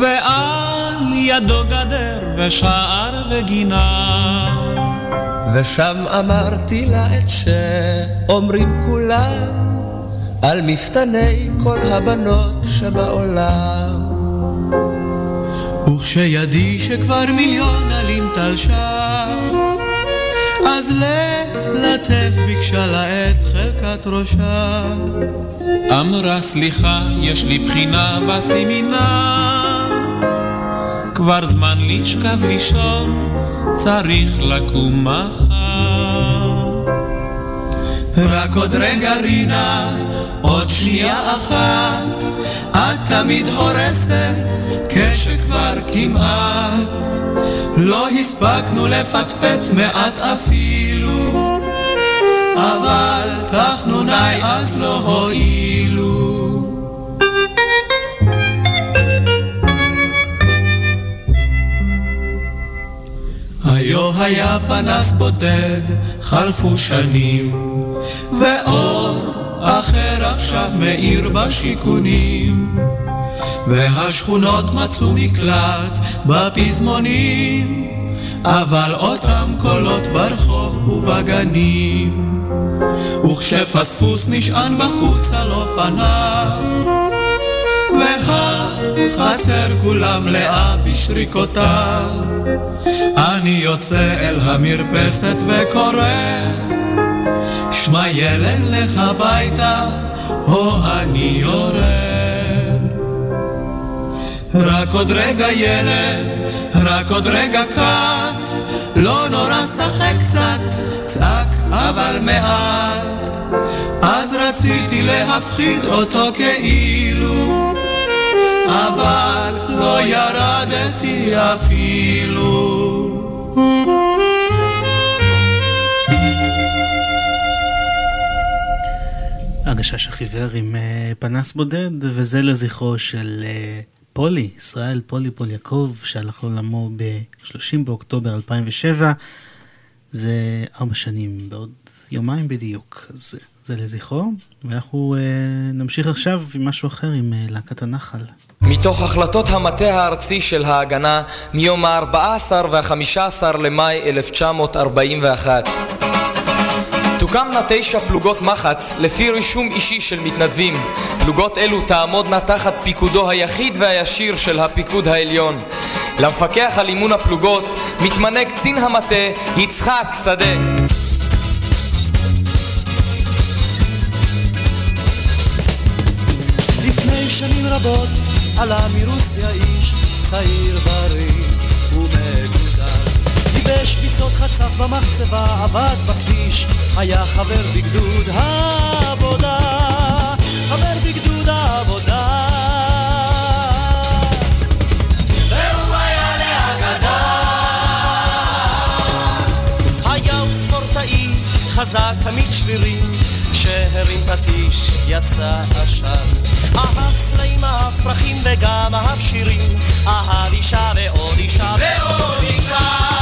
ועל ידו גדר ושער וגינה. ושם אמרתי לה את שאומרים כולם על מפתני כל הבנות שבעולם. וכשידי שכבר מיליון עלים תלשה, אז ללטף ביקשה לה את חלקת ראשה. אמרה סליחה, יש לי בחינה בסמינר. כבר זמן לשכב לישון, צריך לקום מחר. רק עוד רגע רינה, עוד שנייה אחת, את תמיד הורסת, כשכבר כמעט. לא הספקנו לפטפט מעט אפילו, אבל תחנוני אז לא הועילו. היו היה פנס בודד, חלפו שנים, ואור אחר עכשיו מאיר בשיכונים, והשכונות מצאו מקלט בפזמונים, אבל אותם קולות ברחוב ובגנים. וכשפספוס נשען בחוץ על אופניו, והחצר כולה מלאה בשריקותיו, אני יוצא אל המרפסת וקורא, שמע ילד לך הביתה, או אני יורד. רק עוד רגע ילד, רק עוד רגע קט, לא נורא שחק קצת, צעק אבל מעט. אז רציתי להפחיד אותו כאילו, אבל לא ירדתי אפילו. הגשש החיוור עם אה, פנס בודד, וזה לזכרו של אה, פולי, ישראל פולי פול יעקב, שהלך לעולמו ב-30 באוקטובר 2007. זה ארבע שנים, בעוד יומיים בדיוק. אז זה לזכרו, ואנחנו אה, נמשיך עכשיו עם משהו אחר, עם אה, להקת הנחל. מתוך החלטות המטה הארצי של ההגנה מיום ה-14 וה-15 למאי 1941. תוקמנה תשע פלוגות מחץ לפי רישום אישי של מתנדבים. פלוגות אלו תעמודנה תחת פיקודו היחיד והישיר של הפיקוד העליון. למפקח על אימון הפלוגות מתמנה קצין המטה יצחק שדה. לפני שנים רבות עלה מרוסיה איש צעיר בריא. ייבש פיצות חצף במחצבה, עבד בכביש, היה חבר בגדוד העבודה. חבר בגדוד העבודה. חזק, תמיד שרירים, כשהרים פטיש יצא עשן. אהב סלעים, אהב פרחים וגם אהב שירים, אהב אישה ועוד אישה ועוד אישה.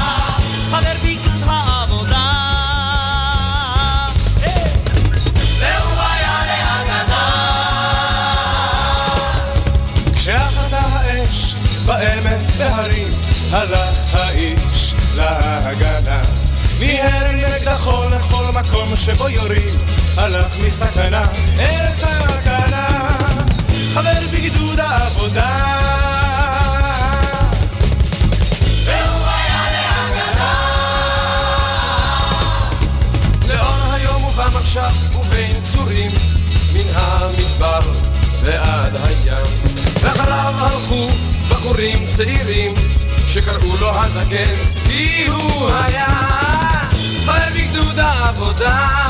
הלך האיש להגנה. מיהר נגדכו לכל מקום שבו יורים, הלך מסכנה אל סכנה. חבר בגדוד העבודה. ובין צורים, מן המדבר ועד הים. ואחריו הלכו בחורים צעירים, שקראו לו הזקן, כי הוא היה חבר בגדוד העבודה.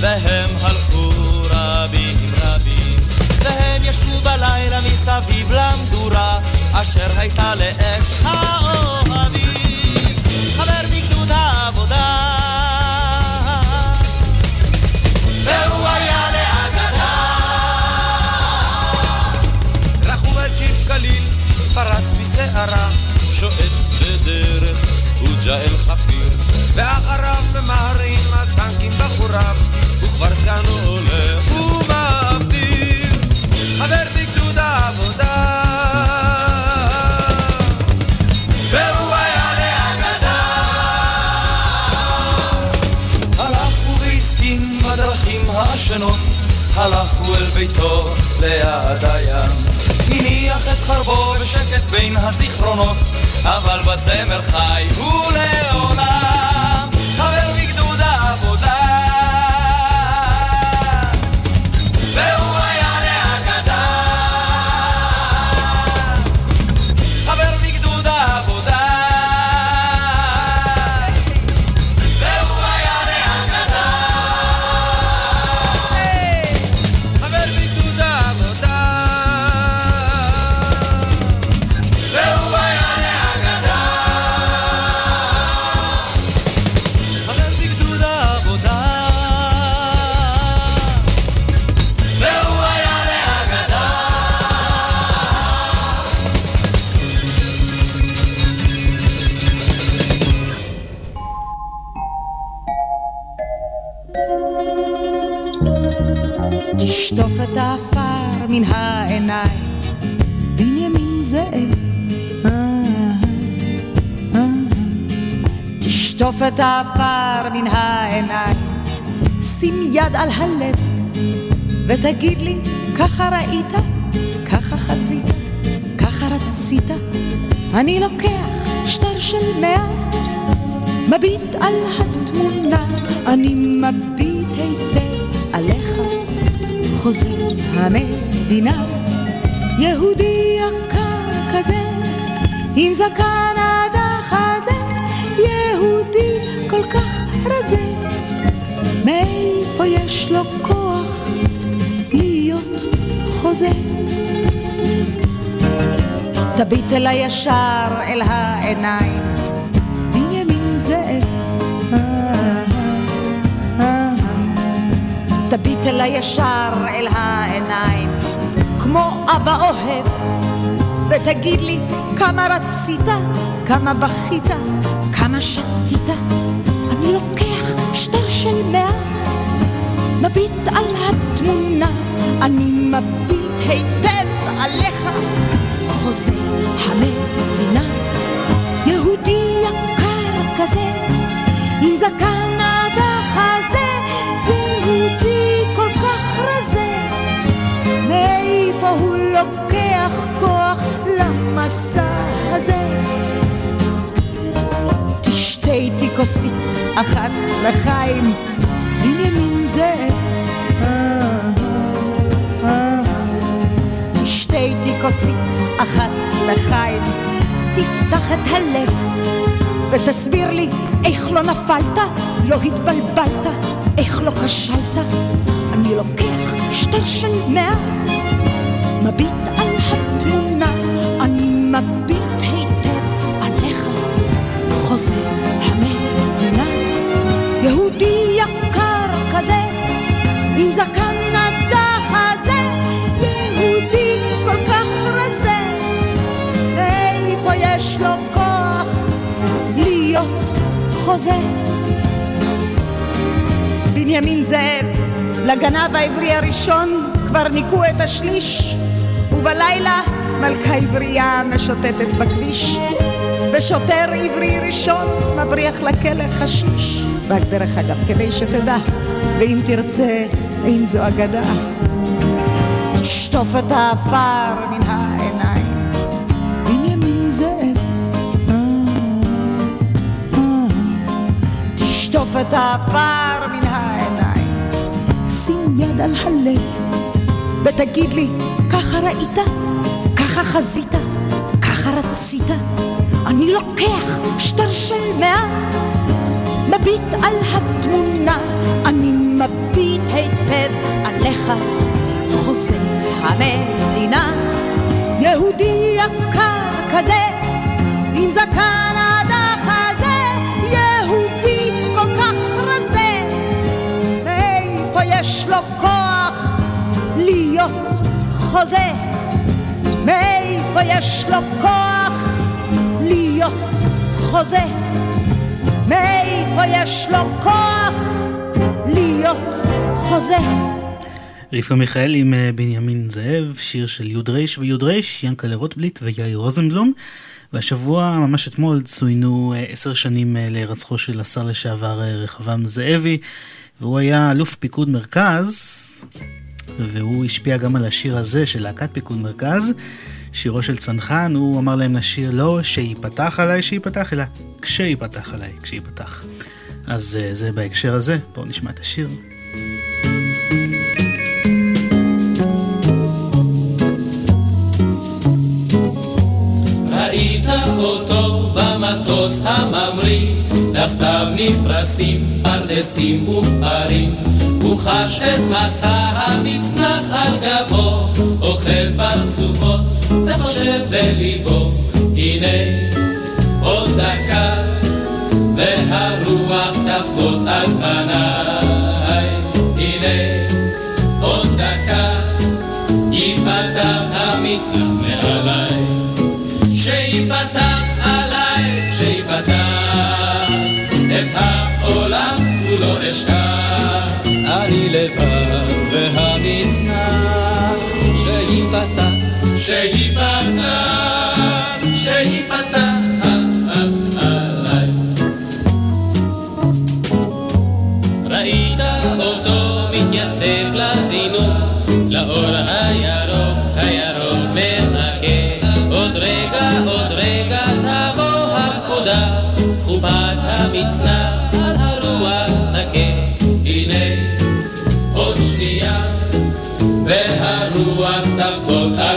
והם הלכו רבים רבים. והם ישבו בלילה מסביב למדורה, אשר הייתה לאש האוהבים. שועט בדרך, וג'אל חפיר, ואחריו ממהרים הטנקים בחוריו, וכבר סגן עולה ומעביר, חבר בגדוד העבודה. בדרכים העשנות, הלכו אל ביתו ליד הים. הניח את חרבו בשקט בין הזיכרונות, אבל בזמר חי הוא לעולם. את העפר מן העיניים, שים יד על הלב, ותגיד לי, ככה ראית, ככה חזית, ככה רצית. אני לוקח שטר של מאה, מביט על התמונה, אני מביט היטב עליך. חוזר המדינה, יהודי יקר כזה, עם זקן כל כך רזה, מאיפה יש לו כוח להיות חוזה? תביט אליי ישר אל העיניים, בנימין זאב. תביט אליי ישר אל העיניים, כמו אבא אוהב, ותגיד לי כמה רצית, כמה בכית, כמה שתית. שטר של מאה, מביט על התמונה, אני מביט היטב עליך, חוזה המדינה, יהודי יקר כזה, עם זקן עד החזה, יהודי כל כך רזה, מאיפה הוא לוקח כוח למסע הזה? תשתה איתי כוסית אחת לחיים, בנימין זאב. אה, אה. תשתה איתי כוסית אחת לחיים, תפתח את הלב ותסביר לי איך לא נפלת, לא התבלבלת, איך לא כשלת. אני לוקח שטר של מאה, מביט על התמונה, אני מביט זקן עד החזה, יהודי כל כך רזה, איפה יש לו כוח להיות חוזה? בנימין זאב לגנב העברי הראשון כבר ניקו את השליש, ובלילה מלכה עברייה משוטטת בכביש, ושוטר עברי ראשון מבריח לכלא חשיש. רק דרך אגב, כדי שתדע, ואם תרצה, אין זו אגדה. תשטוף את העפר מן העיניים, בנימין זאב. תשטוף את העפר מן העיניים, שים יד על הלב, ותגיד לי, ככה ראית? ככה חזית? ככה רצית? אני לוקח שטר של מאה, מביט על התמונה, מביט היטב עליך, חוסן המדינה, יהודי יקר כזה, עם זקן עד החזה, יהודי כל כך רזה, מאיפה יש לו כוח להיות חוזה? מאיפה יש לו כוח להיות חוזה? מאיפה יש לו כוח להיות חוזה? רבקה מיכאל עם אה, בנימין זאב, שיר של יוד ריש ויוד ריש, ינקלה רוטבליט ויאיר רוזנבלום. והשבוע, ממש אתמול, צוינו אה, עשר שנים אה, להירצחו של השר לשעבר רחבעם זאבי, והוא היה אלוף פיקוד מרכז, והוא השפיע גם על השיר הזה של להקת פיקוד מרכז, שירו של צנחן, הוא אמר להם לשיר לא שייפתח עליי שייפתח, אלא כשייפתח עליי כשייפתח. אז זה בהקשר הזה, בואו נשמע את השיר. אותו הממריא, תחתיו נפרסים פרדסים וכפרים. הוא חש את מסע המצנח על גבו, אוחז במצוקות וחושב בליבו, הנה עוד דקה, והרוח תחבוט על פניי. הנה עוד דקה, ייפתח המצנח מעליי. שייפתח עליי, שייפתח את העולם כולו אשכח. אני לבד והמצנח, שייפתח, שייפתח Hello.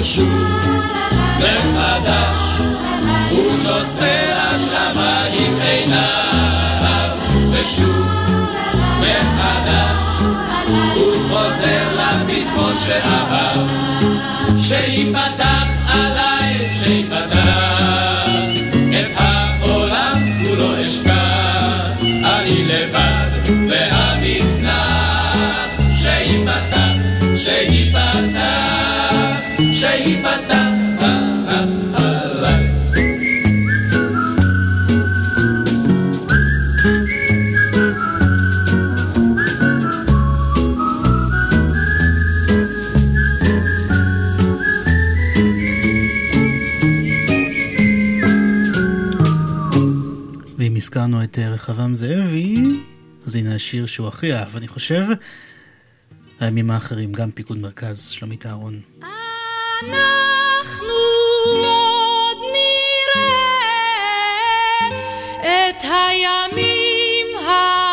ושוב, מחדש, הוא נושא לשמיים עיניו. ושוב, מחדש, הוא חוזר לפזמון שאהב. שייפתח עליי, שייפתח שמענו את אה, רחבעם זאבי, אז הנה השיר שהוא הכי אהב, אני חושב. הימים האחרים, גם פיקוד מרכז, שלומית אהרון. אנחנו עוד נראה את הימים ה...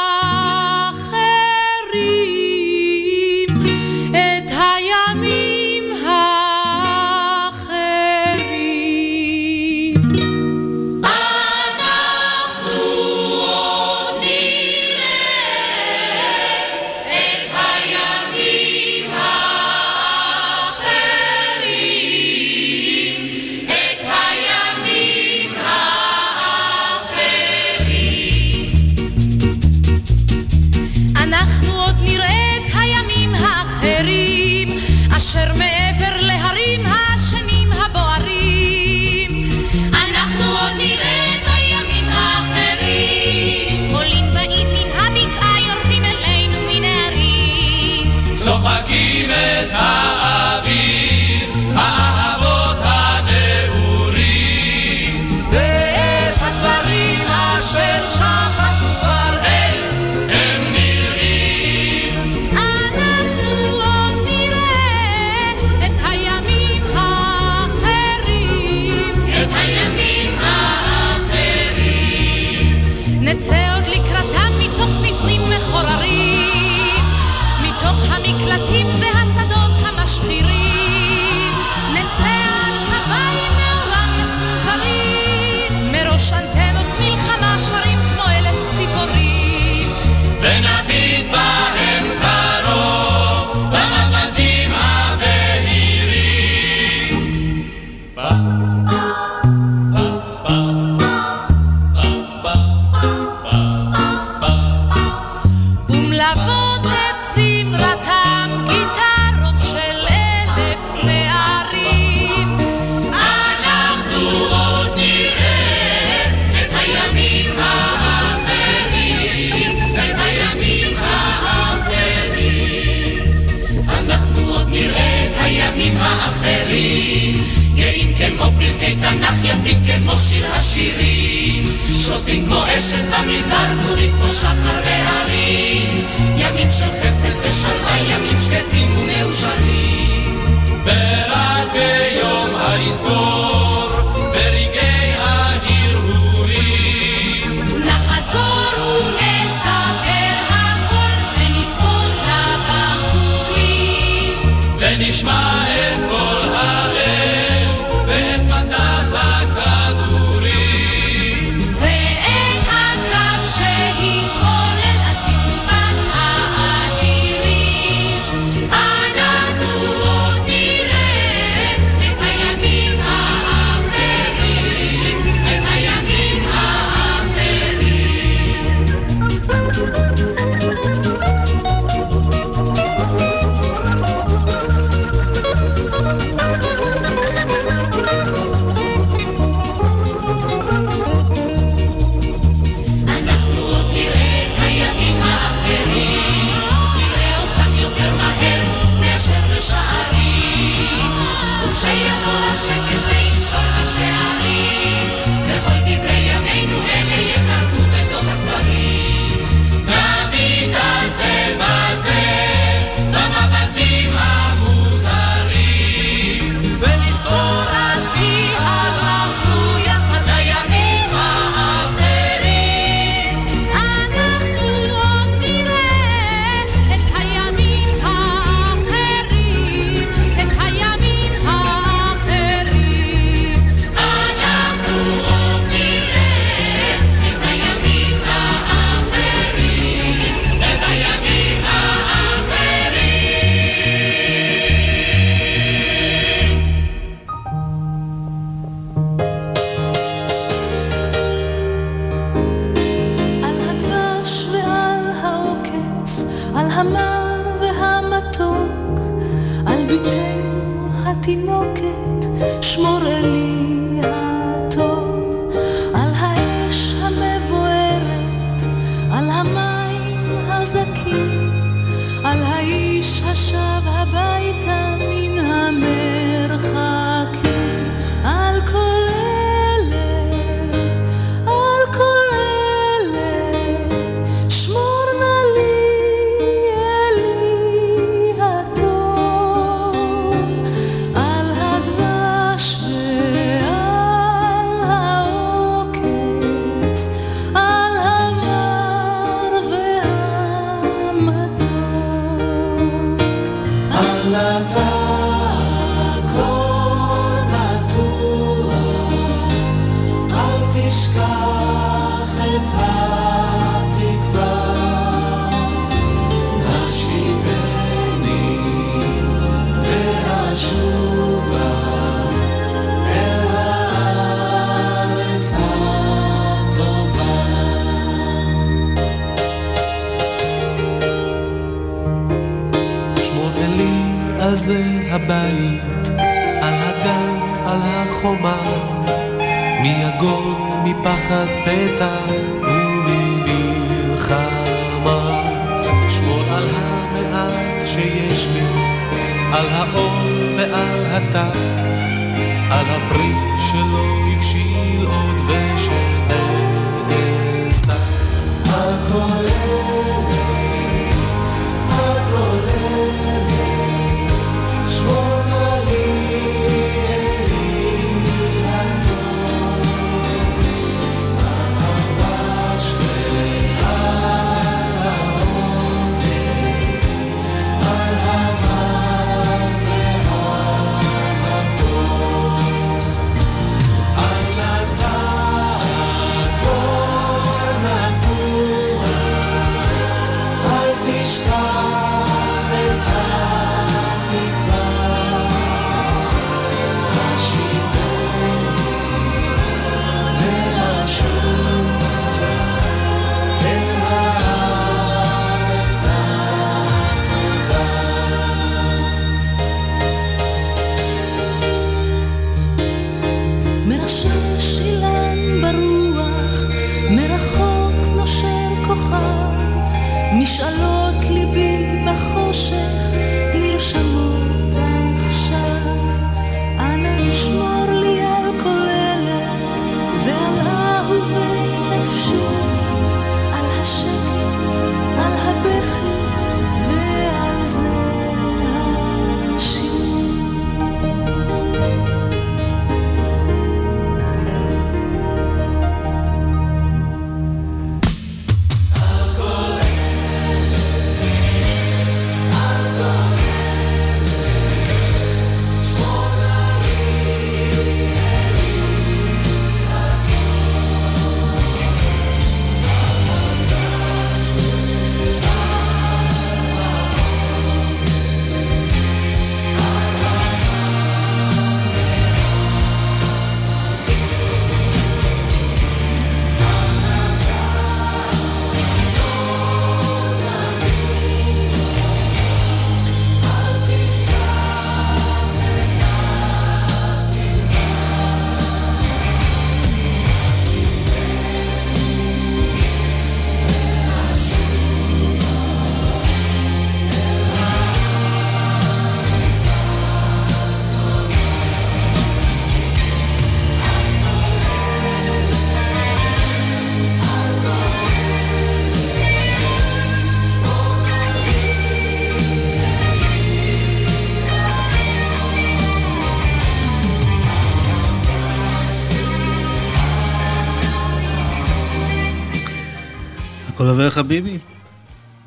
חביבי.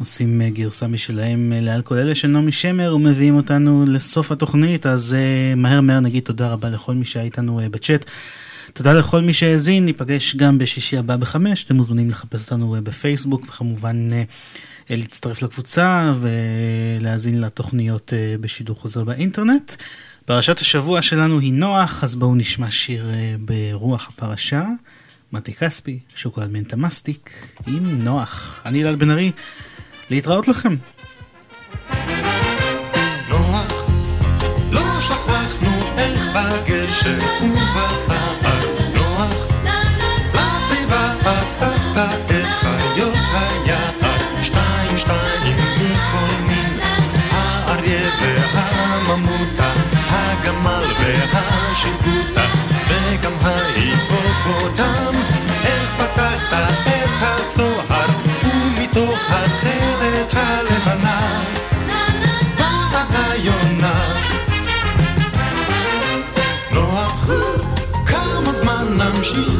עושים אה, גרסה משלהם אה, לעל כל אלה של נעמי שמר ומביאים אותנו לסוף התוכנית, אז uh, מהר מהר נגיד תודה רבה לכל מי שהיה איתנו בצ'אט. תודה לכל מי שהאזין, ניפגש גם בשישי הבא בחמש, אתם מוזמנים לחפש אותנו בפייסבוק וכמובן להצטרף לקבוצה ולהאזין לתוכניות בשידור חוזר באינטרנט. פרשת השבוע שלנו היא נוח, אז בואו נשמע שיר ברוח הפרשה. מתי כספי, שוקולד מנטה מסטיק, עם נוח. אני אלעד בן ארי, להתראות לכם. נוח, לא שכחנו איך בגשם ובסער